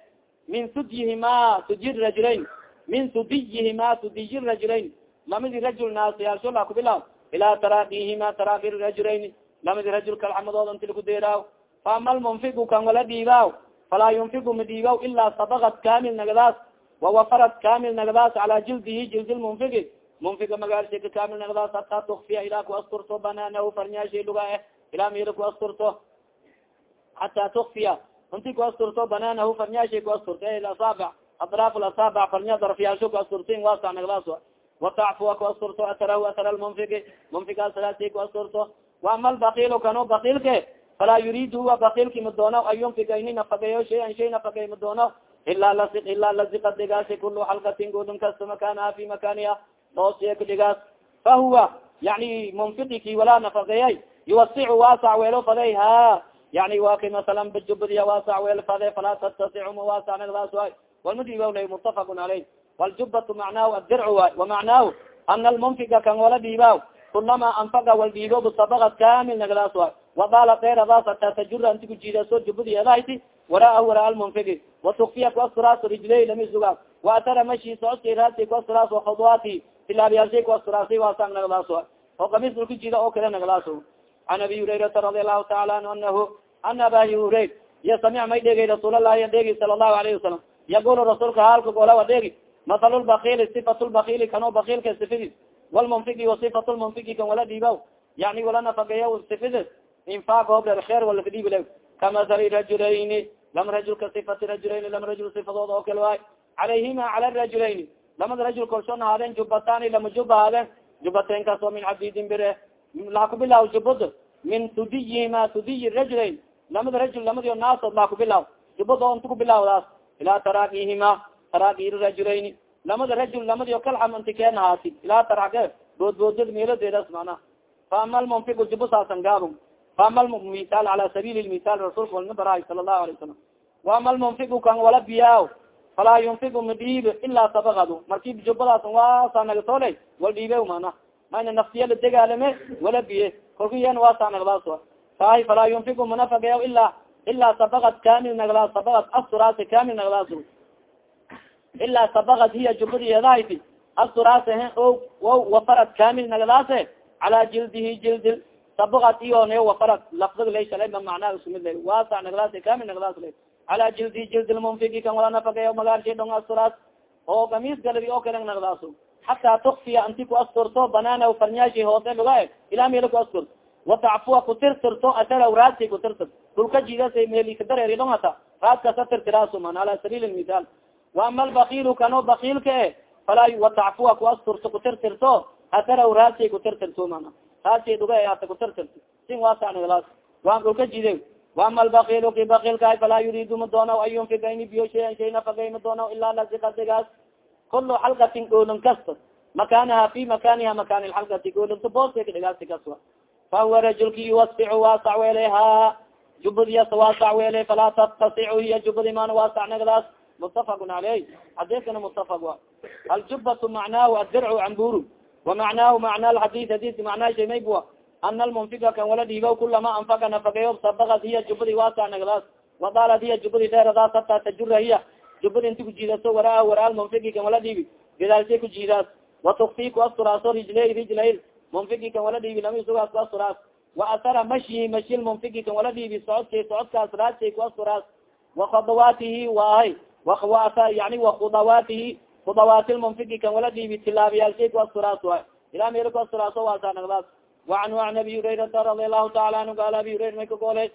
Speaker 1: Min sudyihima sudy rajulayn min sudiyihima sudiyi rajulayn lamadi rajul naasiyaalshola kubilaw ilaa taraakihima taraaki rajulayn lamadi rajul kalxamadood inti lagu deeraaw. Faama lmunfigu kan wala dhiibaaw falaa yunfigu ma dhiibaw ilaa sabakat kamil nagadaas wawafarat kamil nagadaas calaa jildihi jildi lmunfigi munfiga magaalshika kamil nagadaas hataa tukfiya ilaa ku asturto banaanahu farnyaashay luga eh ilaa mila ku asturto hataa tukfiya inti ku asturto banaanahu farnyaashay ku asturto asaabic atraaf asaabic farnya darafyaalsho ku asturtin waasa nagadaas watacfuwa ku asturto atarahu atara lmunfigi munfigaasalaasi ku asturto waama lbakilu kano bakilke falaa yurid huwa bakilki ma doono an yunfiga ini nafagayo shayan shay nafagay ma doono ilaa lasi ilaa lazika dhigaasi kulu xalkatin gudun kasta makanaha fi makaniha doosiya kudhigaas fa huwa yani munfidiki walaa nafagayay yuwasicu waasac weelo faday ha yani wa kay masalan bajubadiya waasac weel fade falaa tattasicu ma waasac nagdaas waay walmadibawlay mutafaqun caleyh waljubatu macnaahu addircu waay wamacnaahu ana almunfiga kan wala dhiibaaw kulama anfaga wal dhiibo sabakat kamil nagdaas waay wadaala deeradaas ataa tajura anti kujiidaso jubadiyeedahati waraahu waraa almunfigi watukfiya kuasturaas rijley lamisuga waatara mashi socodkay raasi kuasturaas wakhuduwaati tilaabiyaalshay kuasturaasay waasang nagdaas oo kamis ulka jiida oo kale nagdaas an abi hurayrata radi allahu taala anhu anahu ana abahi hurayr iya samic may dhegay rasuulalahi dhegi sala allahu alayhi wasalam yaqulu rasuulka haalka golawa dhegi mahalu lbakili sifat lbakili kano bakilka sifidis walmunfigi wasifat lmunfigi kan wala dhiibaw yani wala nafagaya sifidis infaq hobler kheer wala kadhiibile kamasali rajulayni lama rajulka sifati rajulayni lama rajul sifadood oo kale waay calayhima cala rajulayni lamada rajul kolsho nahaadeen jubatani lama juba haadeen jubateen kaas oo min cabdidin bire. Laa kubilaw jubad min tudiyihima tudiyi rajulayn lamada rajul lamadi naasood laa kubilaw jubad oo inta kubilawdaas ilaa taraakihima taraaki rajulayni lamada rajul lamadi kalxam inti kee nahaati ilaa tarake boodboodad meeladeedas mana faama lmunfigu jubo saasan gaabon faama misal ala sabil misal rasulka walna baraay sala lahu alay wasalam waama lmunfigu kan wala biyaa falaa yunfigu ma dhiib ilaa sabakadu marki jubadaas waasaa nagatole wal dhiibe mana mayna naftiya la degaalame wala biye kolku yan waasaa nagdaas sahi falaa yunfigu manafagaya ilaa ilaa sabakat kamil nagdaas sabakat asturaasi kamil nagdaas ilaa sabakat hiya jubadiyeedahati asturaas o o wafarad kamil nagdaase calaa jildihi jildil sabakat iyon wafarad lafdig lay shalay ma macnaa isumid lay waasa nagdaas kamil nagdaas lay calaa jildihi jildi lmunfigi kan wala nafagaya magaalshay dhong asturaas oo kamiis galadi oo kale nagdaas xataa tukfiya anti ku asturto banaana farnyaashi hoose luga ilaa meela ku astur watacfuwa kutirtirto asara raadsi kutirtir dhulka jidas meeli kadareeri dhong hata raadkasa tirtiraasu man ala sabiil lmithaal waama albakilu kano bakilka e falaa watacfuwa ku asturto kutirtirto asara raadsi kutirtirto mana? Raadsi dhuga ata kutirtirto sin waasanaglaas waan dhulka jide waama albakilu ki bakilka falaa yuriidu ma doono an yunfiga ini biyo shayan shay nafagay ma doono ilaa lazika digaas kulu xalkatin golon kasta. Makanaha fi makaniha makan lxalkati golonta booska kadhigaasi kaswa fahuwa rajulki yuwasicu waasac weele ha jubadiyas waasac weele falaa tattasicu hiya jubadi mana waasac nagdaas mutafaqun caleyh xadiskana mutafaq wa aljubatu macnaahu adircu camburu wamacnaahu macna alxadis hadis macnaa shay maybua ana almunfiga kan wala dhiiba kulama anfaga nafagayo sabakat hiya jubadi waasac nagdaas wadaalat hiya jubadi dheeradaas hataa tajura hiya jubadi inti kujiidaso waraa waraal munfigi kan wala dhiibi gadaalsay kujiidaas watukfi ku asturaaso rijlay rijlayl munfigi kan wala dhiibi lami sugaas ku asturaas wa asara mashyi mashi lmunfiki kan waladiibi socodkay socodkaas raasay kuasturaas wakadawaatihi waahay yani wakhudawaatihi khudawaati lmunfiki kan waladiibi tilaabiyaalshay kuasturaas waay ilaa meel kuasturaaso waasaa nagdaas waanhu an abi hurayrata radi allahu taala anhu gaala abi hurayra may ka gooley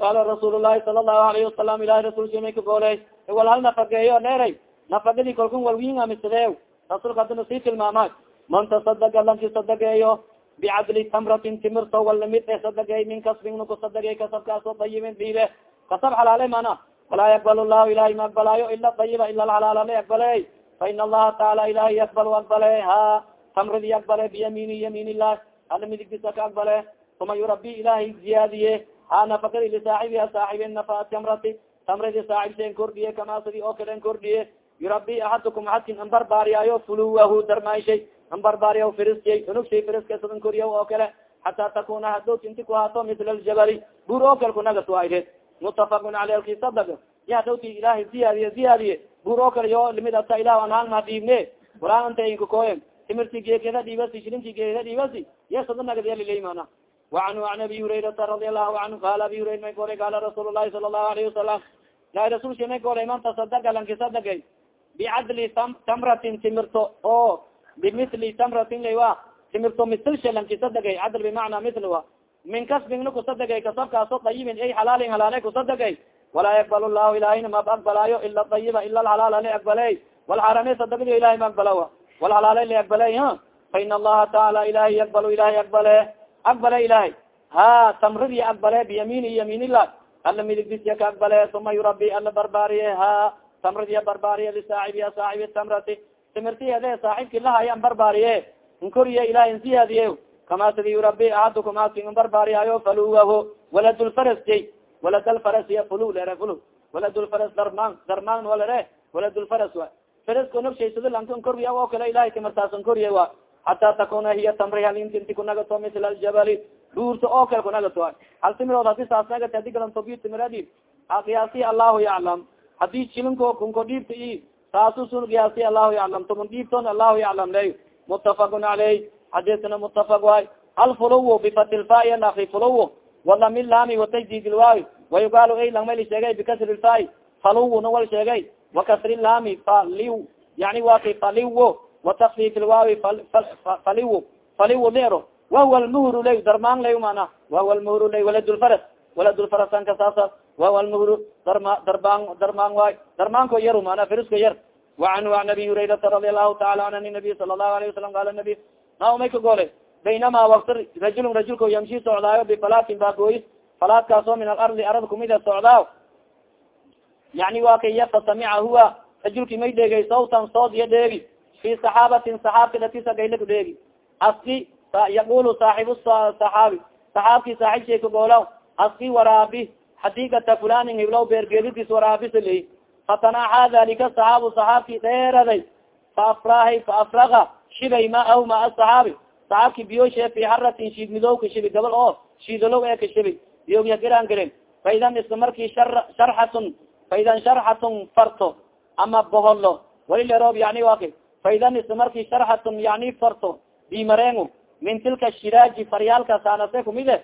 Speaker 1: qaala rasuul lahi sala allahu alayhi wasalam ilahi rasulki may ka gooley wal hal nafageeyo neeray nafagadi kalkun walwiin amisadee rasuulka hadina sii tilmaamay man tasadaga lanki sadageeyo bicadli tamratin timirto walamid e sadagey min kasbin nuku sadagey kasabkaasoo dayibin dhiibe kasab xalaale mana walaa yaqbal llahu ilahay ma aqbalaayo ila dayiba ila alxalaal ala aqbale fa ina allaha taala ilahay yaqbal aqbale ha tamridi aqbale biyamiini yamiin illah ala midigtisa ka aqbale uma yurabi ilahay ziyaadiye ha nafakadi lisaaxibiha saaxibi nafa tamrati tamridi saaxibseen kordhiye kama sidi oo kalen kordhiye yurabi axadukum axadkin an barbaariyaayo fuluwahu darmayshay an barbaariya firisyay unugshay firiskasadan koriya oo kale xataa takuna hadowt inti ku haato misla ljabali buur oo kale kunagat waayreed mutafaqun aley alki sadag ya hadowti ilahay ziyaadiye ziyaadiye. Buur oo kale yo limid ata ilah an halma dhiibne. Walaan anta inkakoyen timirti geekeda dhiibasi shilinti geekeda dhiibasi. Ya sada nagadiyalilay mana waanhu an abi hurayrata radi allahu anhu qala abi hurayra may golay qala rasuul lahi sala allahu alayhi wasalam ilahi rasulka may golay man tasadaga lankisadagay bicadli tamratin timirto oo bimili tamratin laywa timirto misilsha lankisadagay cadl bimacna mil wa min kasbingna kusadagay kasabkaaso dayibin ay xalaalin halaale kusadagay walaa yaqbal llahu ilahayna ma aqbalaayo ila dayiba ila alxalaal ala aqbaley walxarame sadagadi ilahay ma aqbala walxalaale la aqbaley ha fa allaha taala ilahay yaqbal ilahay aqbale aqbale ilahay ha tamridi aqbale biyamiini yamiinillah ala midigdisya ka aqbale uma yurabi ala barbaariye ha tamradiya barbaariye lisaaxibiya saaxibi tamrati timirtiede saaxibki lahaya an barbaariye nkoriye ilahay nsiyaadiye kama sidi yurabi axadukum aadki an barbaariyayo faluwaho waladulfaras jay waladalfaras ya fulu lere fulu waladulfaras darmaan darmaan walere waladulfaras wa faraska nogshaysadil anka nkoriya oo kale ilahay timirtaas nkoriye wa hataa takuna hiya tamri halintinti kunagato misla aljabali dhuurta oo kale kunagato hal timirood hadi saas nagati hadi galantobiyo timiradi qiyaasi allahu yaclam haddii jilinko kunko dhiibta i saasu sun qiyaasi allahu yaclam tumun dhiibton allahu yaclam ley mutafaqun caleyh xadiskana mutafaq waay alfuluw bifati lfai alaki fuluw walami lami watajdid lwaawi wayugaal ay langmayli sheegay bikasri lfai faluw na wal sheegay wakasri lami faliw yani wa ki faliw watakfif lwaawi faliw faliw lero wahuwa lmuhru ley darmaan ley mana wahuwa lmuhru ley waladulfaras waladulfarasanka saasa wahuwa lmuhru darma darbaan darmaan waay darmaanko yar mana firisko yar waanhu an abi hurayrata radi allahu taala an an nabiy sala allahu alayه wasalam qala nabi na may ka goole baynama wakti rajulun rajulka yamshi socdaayo bifalaatin baakooyi falaadkaasoo min alardi arad kumida socdaaw yani wa kaya fasamica huwa. Rajulki may dheegay sawtan sood iyo dheegi fi saxaabatin saxaabka datisa gaylaku dheegi aski yaqulu saaxibu saxaabi saxaabki saaxibshay ka goolaw aski waraabi xadiigata fulanin hiblow beergeedidis waraabisali fatanaaxaa dalika saxaabu saxaabki dheeraday. Faafrahay faafraga shibay ma aw ma asaxaabi saxaabki biyoshe fi haratin shiid midowka shibi gabal oo shiidalow ee ka shibi biyogya garaan garen faidan isla markii sharxatun faidan sharxatun farto ama boholo walileroob yani waki faidan isla markii sharxatun yani farto bimarengu min tilka shiraaji faryaalka saanase kumide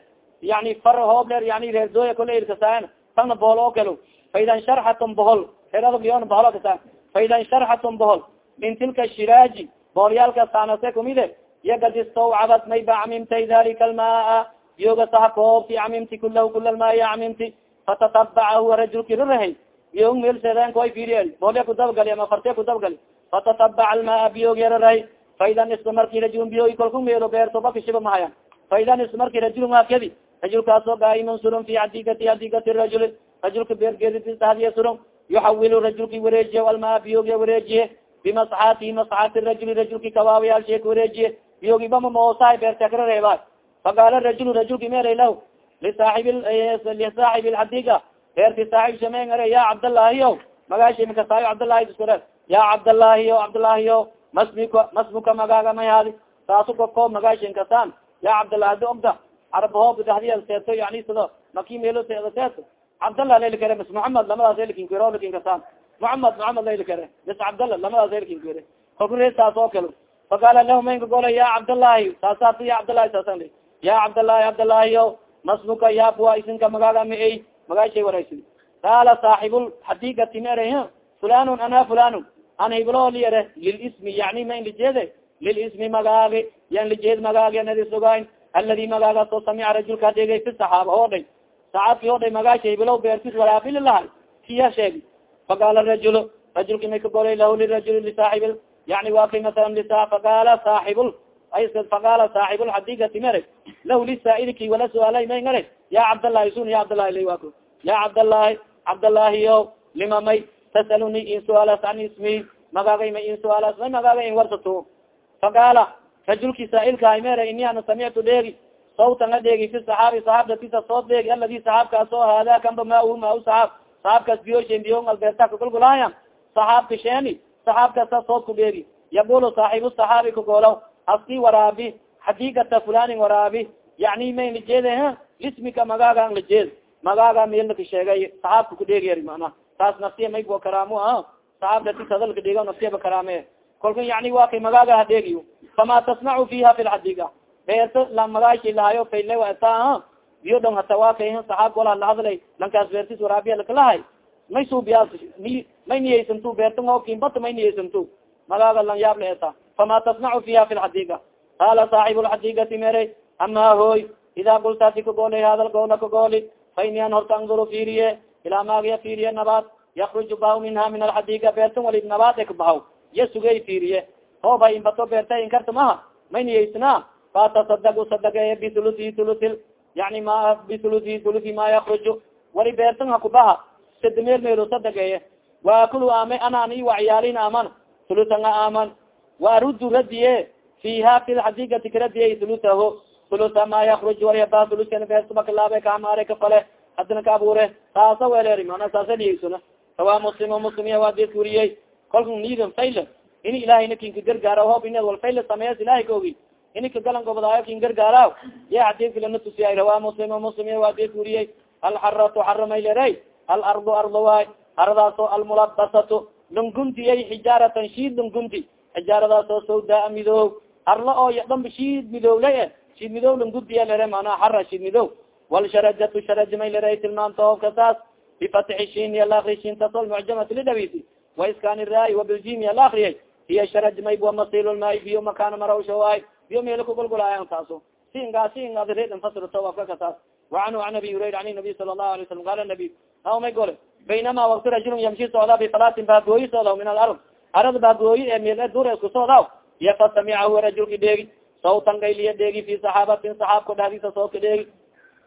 Speaker 1: yani far hoobler yani reerdooya kole irkasaan tagna bohol oo kalo faidan sharxatun bohol reeradayon bohol kasa faidan sharxatun bohol min tilka shiraaji boholyaalka saanase kumide yagad istawcabad may ba camimtay dalika almaa biyoga saha koobti camimti kulahu kula lmaai camimti fatatabacahu rajulki rarahay biyog meelseeden koy firiy boolya kudabgali ama farte kudabgali fatatabaca almaa biyog yararahay faidan isla marki rajulun biyogi kolku meelo beertoba kashiba mahaya faidan isla marki rajulun waa kedi rajulkaasoo gaiman surun fi adigati adigati rajuli rajulka beergeeditahadiya surun yuxawilu rajulki wareejiye almaa biyogya wareejiye bimasxaati masxaati rajuli rajulki kawaawiyaalsheeka wareejiye biyogibama moosahay beertekra reeba faqaala rajulu rajulki meeray lah lisaaib lisaaxib lxadiga beerti saaxib shameen are ya cabdallaahiyo magaasha makasaayo cabdallaahi iskure ya cabdallaahiyo cabdallaahiyo masmika masmuka magaaga may haadi saasu koko magaashin kasaan ya cabdallah hadi ogda carabahoob dahdiya seeto yani sido maki meelo seedo seeto cabdallah layli kare mis muxamed lamadaas elkin kero laakiin kasaan muamad muamad layl kare. Bis cabdalla lamadaas ayrkin ku yiri kagure saas oo kale. Faqaala lahu maynka gola ya cabdallahi saasaati ya cabdallahi saasan li ya cabdallahi cabdallahi o masnuka yaabua isinka magaaga miey magaashay waraysin. Qaala saaxibul xadiigati maereh fulanun ana fulanun an hiblo liyere lilismi yani mayn lijeede lilismi magaagi yan lijeed magaagi anadi sugayn aladi magaagaasoo samica rajulka degay fi saxaaba oo dhay. Saxaabki oo dhay magaasha hiblo beertis walaabililahay kiya sheegi faqala rajul rajulka may kagoray lah lirajul lisaaxib yani wa kay masalan faqala saaxib ay faqala saaxib lxadigatimi arag lah lisaailki wala suaalay may arag ya cabdalahi sun ya cabdalahi la wak ya cabdalahi cabdalahi yo lima may tasaluni in suaalas an ismi magagay ma in suaalas may magagay in warsato faqala rajulki saailkahay mer ini ana samictu dheegi sawtan a dheegi fi saxaabi saxaabdatisa soo dheegi aladi saxaabkaaso haada kanba ma ma saxaab saxaabkaas biyoshen biyon alberta kagulgulaaya saxaabka sheeni saxaabkaasa sood ku dheegi yaqulu saaxibu saxaabi kagolaw haski waraabi xadigata fulanin waraabi yani may lijeed lismika magaaga ang lijeed magaaga milnaka sheegay saxaabka kudheegiyar mana taas naftiya maybo karaamo a saxaabdatis hadalka dheega naftiyaba karaame kolka yani wa kay magaaga hadheegiyo fama tasnacu fiha fi lxadiga beerto la magaashi lahayo fayle ata biyo dhong hata wa kay saxaabka wala lahadlay lankaas beertis waraabiya lakalahay may suubiyaas may niyaysantu beerto ngookinbata may niyaysantu magaaga lang yaable eta fama tasnacu fiha fi lxadiga qaala saaxib lxadigati mere ama hoy ida kulta ati kagoolay hadal goona kagooli fa ini an horta anduru fiiriye ilaa maagiya fiiriye nabaad yakruju bahaw minha min alxadiga beertan wali nabaad e kabahaw ya sugey fiiriye hooba inbato beerta inkarta maha may niyaysna fatasadaq sadageye bitulusi tulusil yani ma bitulusi tulusi ma yakruju wali beertan hakubaha sad meel meelo sadageye waakulu ame anani waciyaalin aman. Tulusan aman. Waarudu radiye. Fiha fi xadigati karadiye tulutaho tulusa ma yakruj waliaba tulusan beertubakalaabe kaamaare kafale hadina ka abuure taasa weleri mana saasa niyaysuna sawa muslim muslim waadis wuriyey kolka nidan fayl ini ilahayna kinka gargaara hoob in wal fayl sameeyas ilahay ka ogi ini kagalan gobodaayo kin gargaara ya xadiidkalana tusiyay rawa muslim muslim waadis wuriyey alxaratu xaramaylerey alardu ardo waay haradaaso almulabasatu lunguntiyay xijaaratan shiid lungunti xijaaradaasoo sawdaa midoob arla oo dhanba shiid midowla e shiid midow lunguntiya lere manaa xara shiid midow walsharajatu sharaj may lere tilmaamta hoobkasaas bifatxi shin ya laakri shintas almucjamati lidawisi waiskan raay wabiljim ya laakriyay hiya sharaj may bua masilulmaay biyo makana marawshawaay biyo meelo kugulgulaayan taaso singaa sin adred fasirto afkakasaas wacanhu an abi hurayra an nabiy sala lahu alay salam qala nabi. Aw may gole. Baynama wakti rajulun yamshi socda bifalatin baagooyi socdaw min alard arad baagooyi ee meel dur isku socdaw iya fasamicahu rajulka dheegi sawtan gayliya dheegi fi saxaabatin saxaabka dhadisa soodka dheegi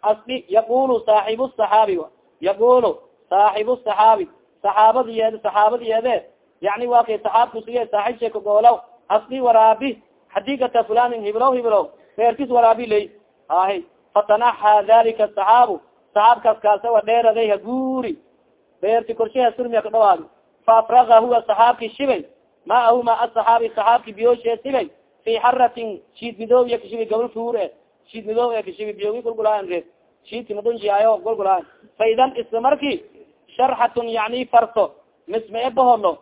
Speaker 1: asli yaqulu saaxibu saxaabi yaqulu saaxibu saxaabi saxaabadiyeed saxaabadiyeede yani wa kay saxaabku siye saaxib sheeka goolaw asli waraabi xadigata fulanin hiblow hiblow beerkis waraabi ley. Ahi fatanaxa dalika saxaabu saxaabkaas kaasa wa dheeraday haguuri beerti korsheha surmiya ka dhawaadi faafraga huwa saxaabki shibay maahu ma asaxaabi saxaabki biyoshee sibay fi xaratin shiid midoob iya kashibi gabal fuur e shiid midoob e kashibi biyogi gulgulaayan reed shiidki madunjiyaayo gulgulaayan fa idan isla sharxatun yani farso mismae boholo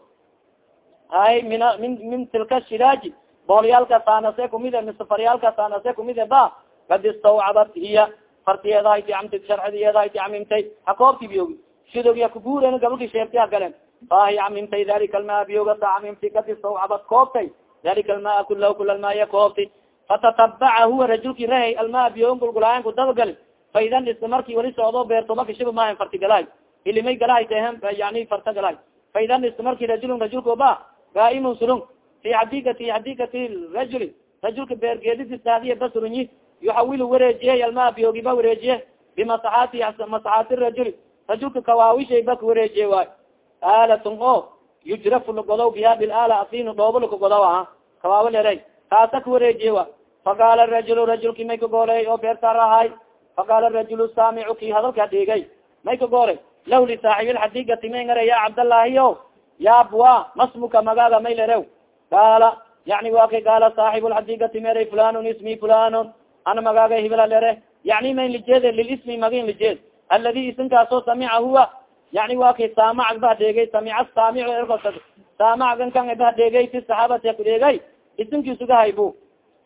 Speaker 1: ay min min min tilka shiraaji boholyaalka saanase kumide misafaryaalka saanase kumide ba kad istawcabat hiya fartiyeedahayti amti sharcidiyeedahayti amimtay hakoobti biyogi sidogya kuguuren gabalki sheebti hagalen fahi amimtay dalika almaa biyoga sa amimti kad istawcabat koobtay. Dalika almaa kula kula almaaya koobti fatatabaca huwa rajulki rahay almaa biyoga gulgulaayan kudabagale fa idan isla marki wali socdo beertoma kashiba maahan farti galahay ilimay galahay tehen yani farta galahay fa idan isla marki rajulun rajulkoba gaa'imun sulung fi xadigati xadigati rajuli rajulka beergeedisisaadiya basurunyi yuxawilu wareejiye almaa biyogiba wareejiye bimasaxaati masaxaati rajuli rajulka kawaawishay ba ka wareejiye waay aalatun o yujrafu lagodow biha bilaala asinu dhoobo lakagodow aha kawaawo leray taasa ka wareejiye wa faqaala rajulu rajulki may kagooley oo beertaar ahay faqaala rajulu saamicu ki hadalka dhigay may kagoolay law lisaaxibilxadigati may ngara ya cabdallaahiyo ya bua masmuka magaaga may lerew qaala yani wa kay qaala saaxibu lxadigati meray fulanun ismi fulanun ana magaaga hibla lere. Yani mayn lijeed lilismi magin lijeed aladi isinkaasoo samica huwa yani wa kay saamac bahadheegay samica saamic saamac gan kan bahadheegay fi saxaabati kudheegay isinkiisuga haybu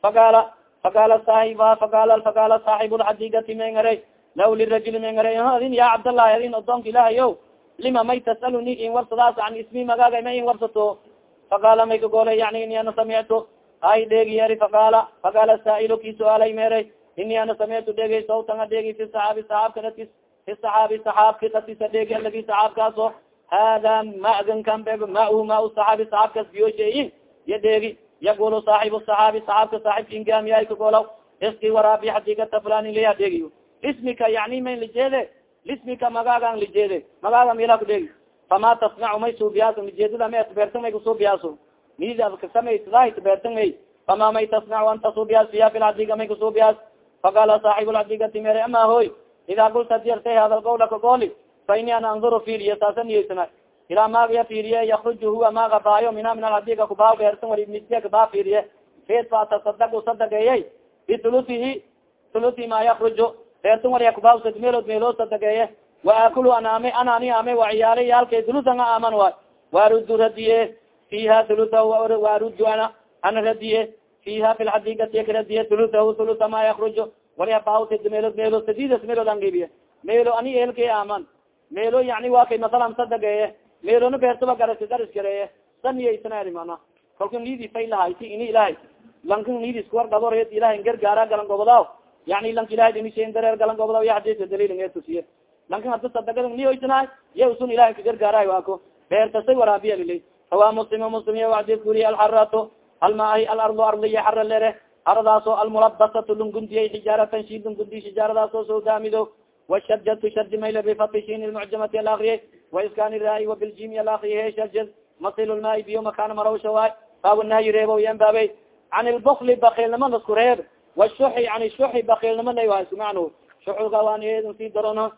Speaker 1: faqaala faqaala saaxiba faqaala faqaala saaxib lxadigati mengara law lirajuli mengara adin ya cabdالlahi adin odoonka ilahay o lima may tasaluni in warsadaas an ismi magaaga ma in warsato faqaala may kagolay yani ini ana samictu ay dheegi yari faqaala faqaala saail ki suaalay meeray ini ana samictu dheegay sawtan a dheegi fi saxaabi saxaabka datis fi saxaabi saxaabka datisa dheegi alagi saxaabkaaso hada magan kan be ma ma saxaabi saxaabkas biyosheeyin ya dheegi yaqulu saaxib saxaabi saxaabka saaxibkiingaamiyay kagolaw iski waraabi xadigata fulani liya dheegiyo ismika yani mayn lijeede lismika magaagan lijeede magaaga mila kudheegi fama tasnacu may suubiyaaso lijeedada may atbeertan may kusuubiyaaso nid kasamaysadah tbeertan may fama may tasnacu anta suubiyaas fiya fi lcadiga may kusuubiyaas faqala saaxib lcadigati mere ama hoy ida kulta dirtay hada lqawla kagooli fa ini an anduru fiiriye saasa niyeysana ilaa maagaya fiiriye yakruj huwa maaga baayo mina min alcadiga kubaa beertan wali misya kabaa fiiriye fed fa tasadaq sadageeyey bitulusihi tulusi ma yakruju beertan waliya kubaa sad meelood meeloo sadageeye waakulu aname anani ame waciyaala yaalkay tulusan aman waay waaruddu radiye fiha tulusahu waaruddu ana ana radiye fiha fi lxadigati radiye tulusahu tulusa ma yakruju waliya baawsad meelood meelo sadidas meelood an gebiye meelo ani eelkay aman meelo yani waa kay masalan sadageeye meelona beertaba garas garis gareeye saniyaysanari mana kalka nidi fay lahayti ini ilahay lankan nidis kuwar gabor ilahay gargaara galan gobodaaw yani lanka ilahay dinishen dareer galan gobodaaw ya hadisa daliil e tusiye lankan hada sadagada niyoysanahay ye usun ilahay ka gargaaraay waako beertasay waraabiya lilay hawa muslim muslim ya wadis guriye alxarato almaahi alardo ardiya xara lere. Aradaaso almulabasatu lungundiyay xijaaratan shi lungundi xijaaradaasoo soodaamido washajatu sharji mayla bifati shin lmucjamati alakriye waiskan rai wabiljimi alakriye sharjad masil lmaai biyo makana marawsha waay baawnahyi reebo yanbaabey can lbukli bakilnima nasku reeb washuxi an shuxi bakilnima lay waay sumacno shuxuga waan sii darono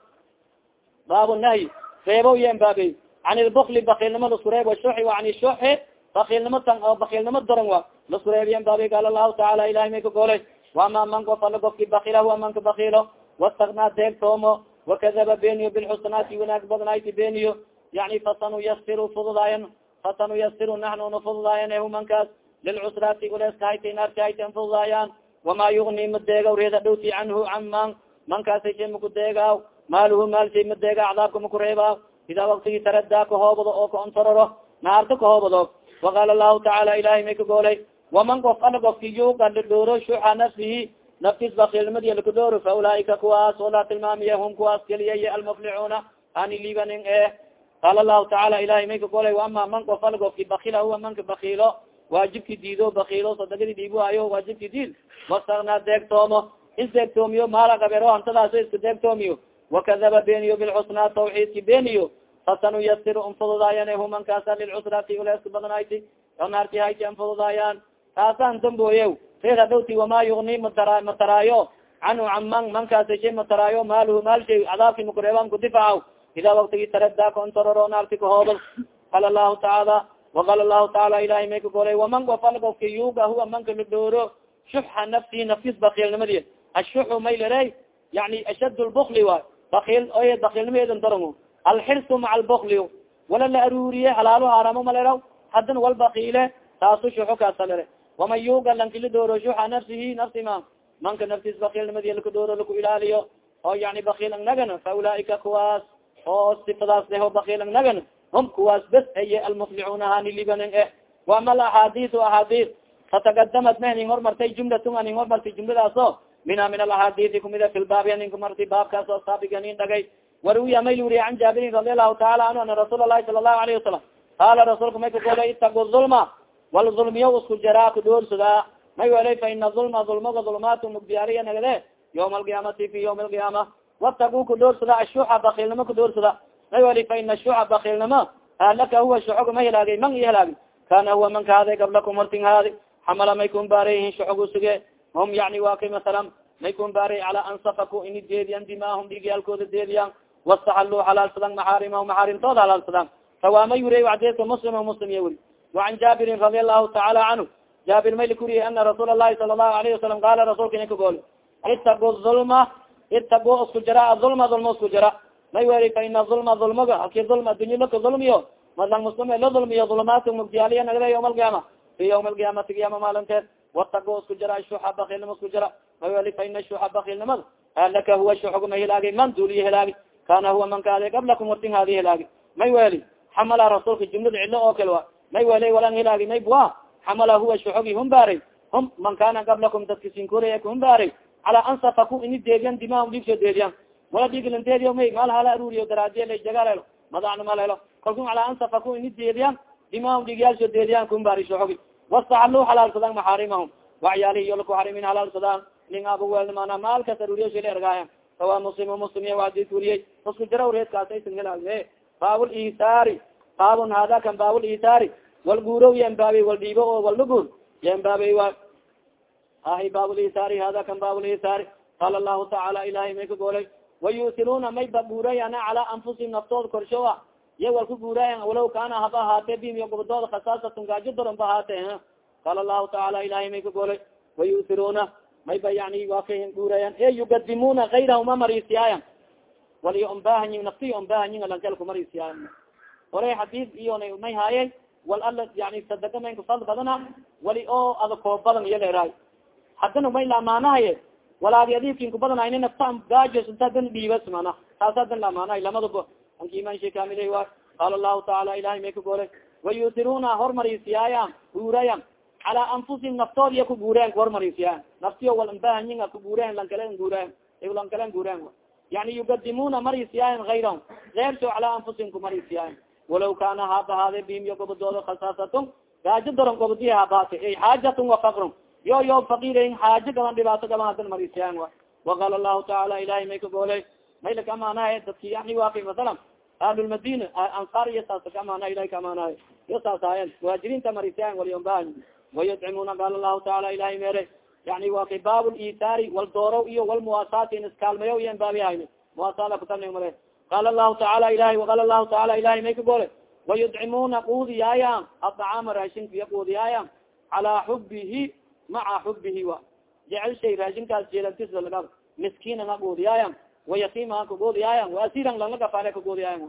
Speaker 1: baabnahyi reebo yanbaabey can lbukli bakilnima nasku reeb washuxi an shuxi bakilnimo tan oo bakilnimo daron wa nasku reeb yanbaabey qaala lahu taala ilahay may ka golay wama man gofala gofki bakila huwa manka bakilo wastaknaa deegtoomo wakadaba beniyo bilxusnaati wanaag badnayti beniyo yani fasanuyasiru fududaayan fasanuyasiru naxnu na fududaayan hu mankaas lilcusraati uleeska hayta naarti haytan fududaayaan wama yugni madeegaw reeda dhowti canhu makudeegaaw maaluhu maal shay madeega cadaabka makureebaaw idaa waktigi taradaa kahoobado oo kaontororo naarta kahoobado waqaala lahu tacaala ilahay may ka goolay waman gof ala gofki yuuqa dhooro shuxa nafsihi naftis bakilnimadi lakadhooro fa ulaaika kuwaas oo tilmaamiya hum kuwaas keliyay almuflixuuna ani libanin e qaala lahu tacaala ilahay may ka golay ama man gof ala gofki bakila huwa manka bakilo waajibki diido bakilo sadagadi dhiibuhayo waajibki diid wastaknaa deegtoomo is deegtoomiyo maala gabeero hantadaas iska deegtoomiyo wakadaba beniyo bilcusnaa tawxiidki beniyo fasanuyasir unfududaayan hu mankaasa lilcusraati uleeska badanayti o naarti hayti an fududaayaan taasaan dambooye reer hadhowti wama yugni matara mataraayo canhu can man mankaasa shay mataraayo maaluhu maal shay cadaabki makureebaan kudifacaw idaa waktigi taradaa kaontororo naarti kahoobal qala lahu tacaala waqala lahu taala ilahay may ka golay waman gofal gofka yuga huwa manka ladhooro shuxa nafsihi naftis bakilnimadi ashuxu may lere yani ashad lbukli waay bakil oy bakilnimaedan darango alxirsu maca albukli wala la aruuriye halaalo haramo maleraw. Wal bakile taasu shuxo kaasa lere waman yuga lankila dooro shuxa nafsihi nafsi ma. Manka naftis bakilnimadi lakadooro laku ilaaliyo oo yani bakil ang nagan. Fa ulaaika kuwaas oo sifadaas leho bakil ang nagan. Hum kuwaas bes eye almuflixuuna hani libanin eh. Waama alaxaadisu axaadis fatagadamat mahnin hormartay jumlatun anin hormartay jumladaaso mina min alaxaadisi kumida fi lbaabi anin kumartay baabkaas oo saabiganin dhagay. Waruya may luriya can jaabirin radi allahu taala anhu ana rasuul alahi sala allahu alayhi wasalam qaala rasuulka may kagoolay itagu zulma wal zulmiyo isku jaraa kudhoorsadaa may welay fa ina zulma zulmaga zulmaatu mugdiyaariya nagade yawma alqiyaamati fi yawmi alqiyaama watagu kudhoorsada ashuxa bakilnimo kudhoorsada may wali fa ina shuxa bakilnimo halaka huwa shuxoga ma helaagay man i helaagay kana huwa man kahaday gablakum hortin haadi xamala may kun baarayhin shuxogu suge hum yani waa kay masalan may kun baaray cala an safaku ini deediyan dimaahum dhigiyaalkooda deediyan wastaxaluu halaalsadan maxaarimahum maxaarimtooda halaalsadan fawaama yuriy adeedka muslim muslim iya weri wacan jaabirin radi allahu tacaala canhu jaabir may likuriye ana rasuul alahi sala allahu alayhi wasalam qaala rasuulka ina ka gool itagu zulma itagu isku jara azulma zulma isku jara may weri fa ina ulma ulmaga halki ulm adunya laka ulmiyo madlang muslim la ulmiyo ulumaat mugdiyaaliya nagda yawma alqiyaama fi yawma alqiyaamati qiyama maalinteed watago isku jira shuxa bakilnima isku jira. Maweli fa ina shuxa bakilnimada alaka huwa shuxug may hilaagi man duuliya hilaagi kana huwa man kaade qablakum wartin hadi hilaagi may weli xamala rasuulka jumlada cilo oo kale wa may weli walan hilaagi may bua xamala huwa shuxugi humbaaray hum man kana qablakum dadka sinkuray humbaaray calaa an safaku ini deediyan dimaam dhiigsoo deediyan wala dhiiglan may maal hala aruriyo daraadiye la jagalelo madacna malelo kalku calaa an safaku ini deediyan dimaam dhiigyaalsoo deediyan kumbaari shuxugi wastaxaluu halaalsadaan maxaarimahum waxyaalihi iyo laku xarimin halaalsadaan ning abawel mana maalkas aruriyo shila ergaaya sawa muslim muslim iya wadi uriyey isku jara reedkaasaysan helaae baabul isaari baabun hada kan baabul isaari wal guurow yembaabey wal dhiibo oo walna guur yembaabey wa ahi baabul isaari hada kan baabul isaari qaala lahu tacaala ilahay may ka goolay wayusiruuna may ba guurayana calaa anfusihim naftooda korsho a iya wal ka guuraayan walaw kaana haba ahaate bim iyo gobdooda khasaasatun gaajo doron ba ahaate qaala lahu tacaala ilahay may ka goolay wayusiruuna may yani waa ka guurayan e yugadimuna gayrahuma mariisiyaayan wali ombahanyin naftiy ombahanyin alankal kumarisiyaa hore xadiis iyo may haayey wal ala yani sadaga mayn kufadl badana wali oo ada koob badan iyo leeraay haddana may laamaanahaye walaagi adibkin kubadanayn nafta gaajosunta dan dhiibas mana taasa dan laamaanahay lamadaba anki iman shay kamile wa qaala lahu taala ilahay may ka goolay wayutiruna hormarisiyaaya guurayan calaa anfusihim naftood iya kuguureen kahormarisiyaa naftiyo wal ambahanyin kuguureen lankale guureen lankale guureen yani yugadimuna marisiyaayan gayrahum eyrso calaa anfusihim kumarisiyaayan walaw kaana haabahaade bim yo gobodooda khasaasatun gaajo daron gobodiya haabaate ay xaajatun wafaqrun yo yo faqiirayn xaajo gaban dhibaato gaban hadan marisiyaan wa. Waqaala lahu tacaala ilahay may ka goolay may laka amaanahay dadki yani waaki masalan ahlulmadina ansaar iyo saas ka amaanahay ilahay ka amaanahay iyo saas haayan muhaajiriinta marisiyaan waliyombahan wayudcimuna qaala lahu tacaala ilahay mere yani wa kay baab lisaari iyo walmuwaasaati in iskaalmayo iyan baabihayn muwaasada kutabna male qaala lahu tacaala ilahi waqaala lahu tacaala ilahay may ka gole wayudcimuna quudiyaaya adcaama raashinka iya quudiyaaya calaa xubihi maca xubihi wa. Jecel shay raashinkaas jeelantis laga miskiina quudiyaaya wayatiima kaguudiyaaya waasiran langa gafaale kaguudiyaaya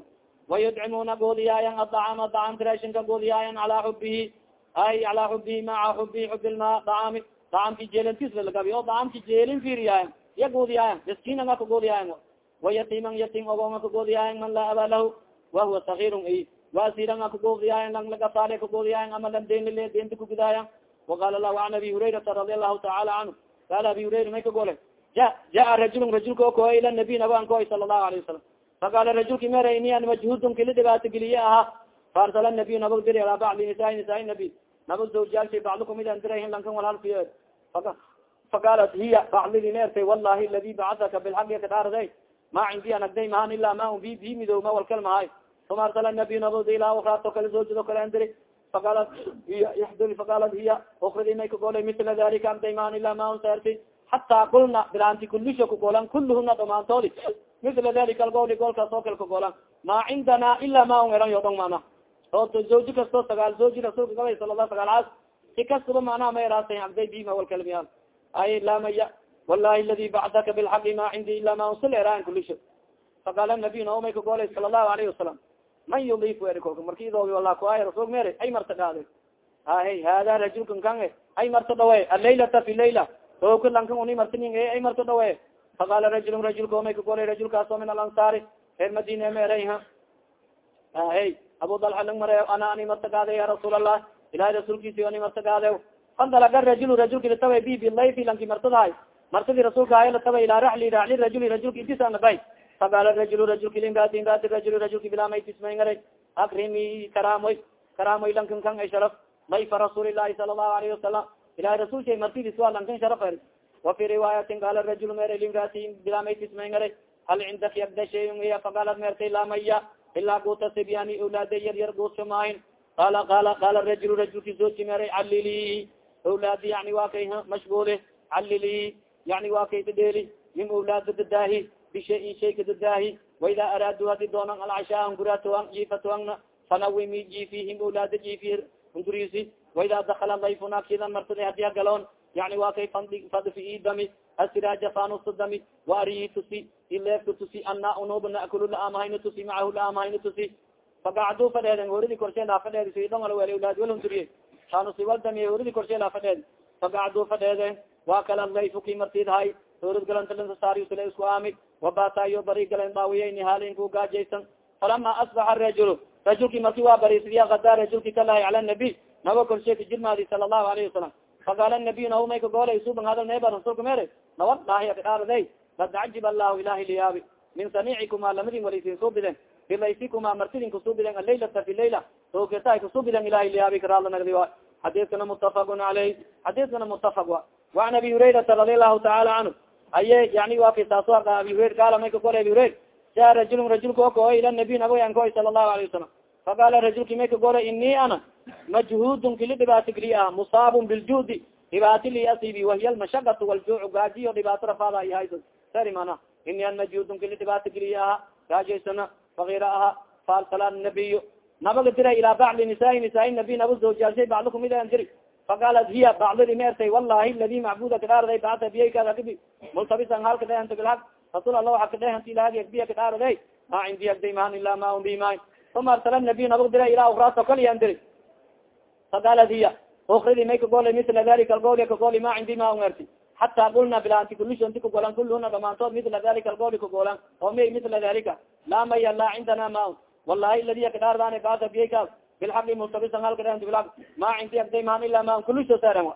Speaker 1: wayudcimuna quudiyaaya adcaama dacamka raashinka quudiyaaya calaa xubihi ay calaa xubihi maca xubihi xubilma dacaami dacamki jeelantis lalagabi o dacamki jeelin firiyaaya iya guudiyaaya miskiina nga kaguudiyaaya wayatiman yatim ogonga kaguudiyaaya man laa aba lahu wahuwa sagiirun i waasiran kaguudiyaaya lang lagafaale kaguudiyaaya ama lan denlile denta kugudaaya وaqala lahu an abi hurayrata radi allahu taala canhu qaala abi hurayra may ka gole ja jaa rajul rajulka okoy ila nabi naban koy sala lahu alayه wasalam faqala rajulka mere ini an majhudun kila dhibaato geliye aha. Faarsala nabiy nabag diri alaa bacli nisaai nisaai nabi. Nabag zawjaalshay baclo kumid an dirahin lankan wal halkuye faqaalat hiya baclidi neertay wallahi ladi bacadaka bilxaqi kadaarday ma cindi anagday mahan ilaa ma bi bi midow ma walkal mahay uma arsala nabiy nabad ilaa ukraato kale zawjado kale an diri faqaalat hiya ixduri faqaalat hiya ukrad inay kagoolay mitla dalika agday mahan ilaa ma unsaarti hataa kulna bilaanti kulisha kugolan kulluhuna dhamaantoodi mila dalika algowli goolkaas oo kale kagolan ma cindana ila ma un eran yo dhong mana zawji kasto sagaal zawji rasuulka gabay sala la sagaal caas si kastaba macnaha ma eraasay agday bima walkalmiya ay lamaya wallahi ladi bacdaka bilxaqi ma cindi ila ma unsil eraan kulisha faqaala nabiy naomay kagolay sala allahu alayhi wasalam man yudif eri kolka marki idoogi wala kuay rasul mere ay marta dhaade ahe hada rajulkan kan ay marta dhawe alaylata fi layla oka lankan uni martinin ay marta dhawe faqala rajulun rajulka omay kagolay rajulkaasoo min alansaari reer madina meerayha ahe abu dalxa lang mare ana ani marta gaade ya rasuul allah ilahay rasuulkiisi ani marta gaade fandalaga rajul rajulki latawa bi bilayfi lanki martadahay martadi rasuulka ay latawa ilaa raxli raxli rajuli rajulka intisanabay faqala rajul rajulki lingati ingati rajul rajulki bilamaytismayngaray akrimi karaamoy karaamoy lankan kan ay sharaf. Mayfa rasuulillahi sala allahu alayhi wasalam ilahay rasul shay martidis waa lankan sharaf er wa fi riwaayatin qala rajul mere lingati bilamaytismayngaray hal cindaki agda shayun iya faqalat mertay lamaya ilaa guuta sibyani awlaada yar yar guuta maahin qala qala qala rajul rajulki soji meray calili awlaadi yani waa kay mashgule calili yani waa kay dadeli min awlaada dadaahi bishayin shay kadadaahi waida araadu hadi doonan alcashaan guraatoan jiifatoana fanawimi jiifihim awlaada jiifi ngurisi waida dakala dayfuna kidan martada hadi hagaloon yani waa kay fadfi dami asiraaja fanusta dami waariyi tusi ileefka tusi ana unuba naakulu laamahayna tusi macahu laamahayna tusi fagacdu fadheeden horidi korshe laa fadheedi sidon al wel awlaad walhunduriye fanusi wal dami horidi korshe laa fadheedi fagacduu fadheede waa kala layfu ki martidhay suurad galantalansasaariyusila isku aami wabatayo bari galen daawiyayni haalinku gaajaysan falama asbaxa rajul rajulki marki waa bariisidiya kada rajulki kalahay cala nabiy naba korsheeka jirmaadi sala allahu alayhi wasalam faqaala nabiy nahu may kagoolay suban hadal neeba rasulka mere. Nabad dhaahiya kadhaaraday kad cajib allahu ilahi liyaabi. Min saniicikuma lamadin walisin subiden bilaysikuma martidin kusubiden alaylata fi layla. Soketa kusubiden ilahi liyaabi karaala nagdi wa. Xadiiskana mutafaqun caleyh xadiiskana mutafaq wa. Waan abi hurayrata radi allahu taala canhu aye yani wa kisaaso abi hurayr kaala may kakole abi hurayr ja rajulun rajulka okooy ila nabiy naboyan koy sala allahu alayh wasalam faqala rajulki may kagole ini ana majhudun kili dhibaati kili ah musaabun biljudi dhibaati li asibi wahiya almashakatu waljuucu gaajiyo dhibaato rafaada ihayso sari mana ini an majhudun kili dhibaati kili aha gaajaysana fakira aha faalsala nabiy nabaga dira ilaa bacdi nisaai nisaai nabiy naba zawjaalshay bacdi kumid an diri faqaalat hiya bacdidi meertay wallahi ladi macbuda kadhaaraday bacta biyaykaakadi multabisan halka dehanta bilhaq rasul alla waa kadhehanti ilahag biya kadhaaraday ma cindi agday mahan ila ma un bimayn uma arsala nabiy nabag dira ilaa ukraasa kaliyan diri faqaalat hiya ukridi may kagolay mila dalika algoli kagoli ma cindi ma ungerti xataa qulna bilaanti kulishonti kagolan kulhuna dhamaantood mila dalika algoli kagolan oo may mila dalika laa maya laa cindana ma wallahi ladi kadhaardan bacta biyaykaas bilxaqi multabisan halka dehanta bilaq ma cindi agday mahan ila ma un kulisho saren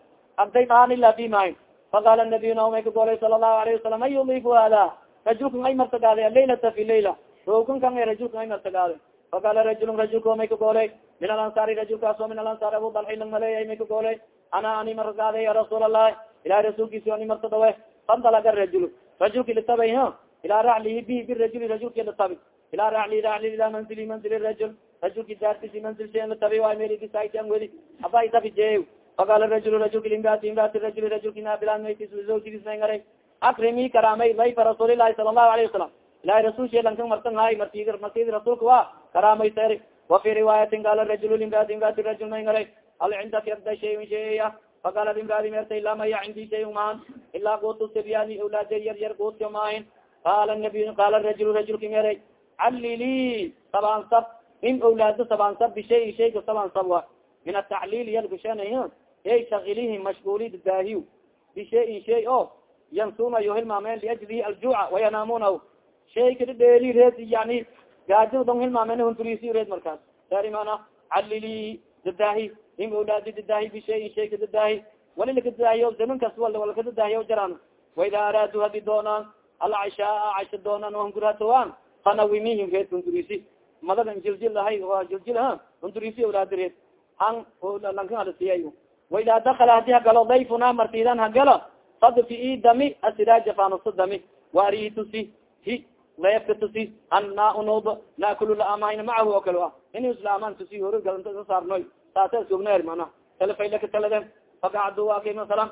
Speaker 1: agday mahan ila bi mahin faqala nabiy na may kagolay sala allahu alayhi wasalam man yudifu hada? Rajulkan ay martagaade alaylata fi layla. Rogan kan rajulkan ay martagaade faqala rajulun rajulka may kagolay min alansaari rajulkaasoo min alansaar abu dalxi lang maleeyay may kagolay ana ani martagaade ya rasuul allahi ilahi rasuulkiisi ani martadawe fandalaga rajul rajulki litabay ilaa raclihi bi birajuli rajulki litabi ilaa racli racli ila manzili manzili rajul rajulki daartisi manzil shan litabi waa melidisaitan wedi aba itabi jeew faqala rajul rajulki limraati imraati rajuli rajulki naabilaanmaytis zawjigisnangara akrimi karaamay layfa rasuulilahi sala allahu alayhi wasalam ilahi rasul sheelankan martan hay marti martidi rasuulka waa wa fi riwaayatin qala rajul limraati imraati rajul nangara hal cindaki abda shayin shaya faqala limraati merta ilaa maya cindi shay maan ilaa guutu sibyani awlaade yar yar guutyo maahin qala nabiy qala rajul rajulki meray calili sabaan sab in awlaado sabaan sab bishay shayka sabaan sab wa min atacliil yalkushanay ey shakilihi mashguli daahiy bishayin shay o yansunayo hilmaamen liajlihi aljuuca wayanaamunahu shay kada dheeri reed yani gaajo dong hilmaamen hunturisi reed markaas dari mana calili dadaahi in awlaadi dadaahi bishayin shay kadadaahi wali lakadaahiyo zaman kas wal walakadadaahiyo jaraan waida araadu hadi doonaan alcashaa casha doonaan hunguratoan fanawimihim reed hunturisi madagan jiljil ahay jiljil ha hunturisi awlaadi reed han lankan alasiya waida dakala haddii hagalo dayfuna martidan hagalo sadfi i dami asiraaja fanusa dami. Warii tusi hi leefka tusi anna unob naakulu laamayn macahu oo kale a ini islaaman tusi hor galanta saarnoy saasa sugneer mana telefaylaka talade fakacdu aki masalan.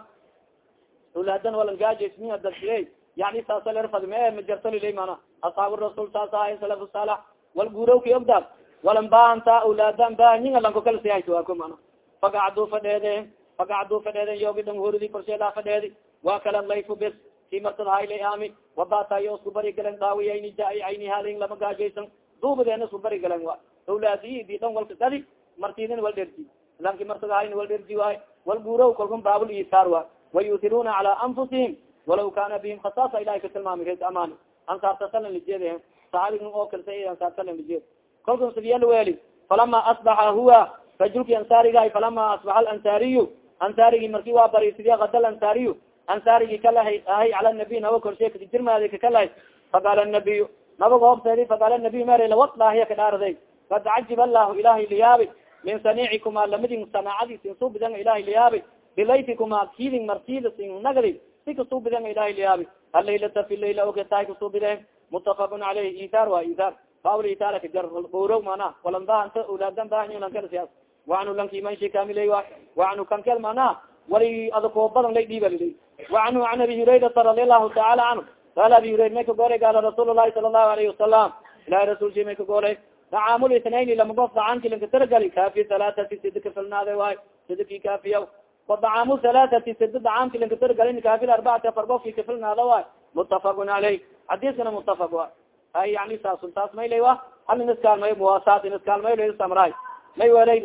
Speaker 1: Ulaadan walangaajesmiya dadsiye yani saasa lerfad me majartolilay mana asxaabu rasuul saasa ahay salaf saalax wal guurowki ogdaad walan baanta ulaadan baanyinga lanko kala siyaytuako mana fakacdu fadheede fakacdu fadheeden yoogidhan horidi korsheelaa fadheedi. Waa kala layfu bes si martad hayle ami wabatayo isku bari galen daawiyayni jaa ayni halin lama gaajaysan duubadeena isku bari galen wa. Awlaadi di dhan walka dadi martidin wal dherji lanki martad hayni wal dherji waay wal guurow kalkun baabul isaar wa. Wayutiruna cala anfusihim walaw kana bihim khasaasa ilahay ka tilmaami res amaan ansaartasalan lijeede saxaabign oo kalsa ansaarsalan lijeed kalkun sidiyal weeli falama asbaxa huwa rajulki ansaarigahay falama asbaxa alansaariyu ansaarigi marki waa barisidiya kada ansaariyu ansaarigi kalahay ahay cala nabiy naba korshe jirmaadi kakalahay faqaala nabiyu nabaga hobseedi faqaala nabiy mer lawalahiya kadhaaraday kad cajib allahu ilahay liyaabi min saniicikuma lamadin sanaacadiisin suubidanga ilahay liyaabi. Bilayfikuma kidin martida sin nagdi si kasuubidanga ilahay liyaabi. Alaylata fi layla ogetahay kasuubideen mutafaqun caleyh itaar waa itaar bawl itaar kajar uro mana walanbaanta ulaadan bahanlankalsiyaas waanu lanki manshi kamiley wa waanu kankel mana wali adakoo badan lay dhiibalilay waanhu an abi hurayrata radi allahu taala canhu qaala abi hurayr may ka golay gaala rasuul lahi sala allahu alayhi wasalam ilahi rasulki may ka golay dacaamul itnayn lama gof dacaamki lanka taragali kaafi halaaati sidi kafilnaade waay sidiki kaafiya wa dacaamu halaaati sidi dacaamki lanka taragali kaafi arbacati afar gofki kafilnaada waay mutafaqun caleyh xadiiskana mutafaq wa ay yani saasun taas maylay wa hal inaskaalmay muwaasaat inaskaalmayl samraay may welay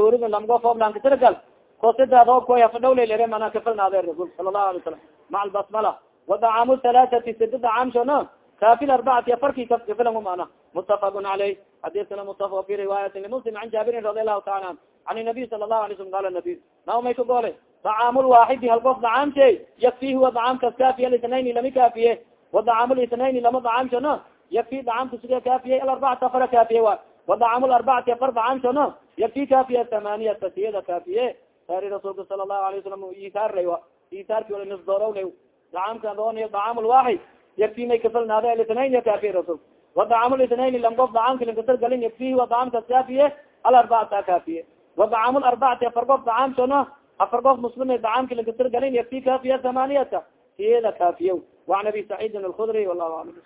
Speaker 1: hoorida lamgof oblanka taragal kosidaad hoob koy hafadhowlaylere mana kafalnaade rasul sala allahu alay salam maca albasmala wadacaamu halaathati sida dacaamshona kafi arbacati afarki kafilan mana mutafaqun caleyh xadiskana mutafaq fi riwaayati limuslim an jaabirin radi allahu taala an an nabiy sala lahu alay slam qala nabiy nao may ka goole? Dacaam lwaaxidi hal qof dacaamshe yakfi huwa dacaamkas kaafiya lisnayni lami kaafiye. Wadacaam lisnayni lama dacaamshona yakfi dacaamka suga kaafiye? Alarbacata afara kaafiye wa wadacaam larbacati afar dacaamshona yakfi kaafiye thamaniyata siyada kaafiye saari rasuulka sala lahu alay wasalam isaarlay wa isaarki wala nisdoorowlay dacaamka dooniy dacaam lwaaxid yakfi may kafalnaade lisnayn ya kaafiye rasuulka wadacaam lisnayn lam qof dacaamka linkasar galin yakfi huwa dacaamkas kaafiye alarbacata kaafiye. Wadacaam larbacati afar qof dacaamshona afar qof muslima dacaamki lankasar galin yakfi kaafiya thamaniyata siyada kaafiya waan abi saciidin alkhudri wallahu aclam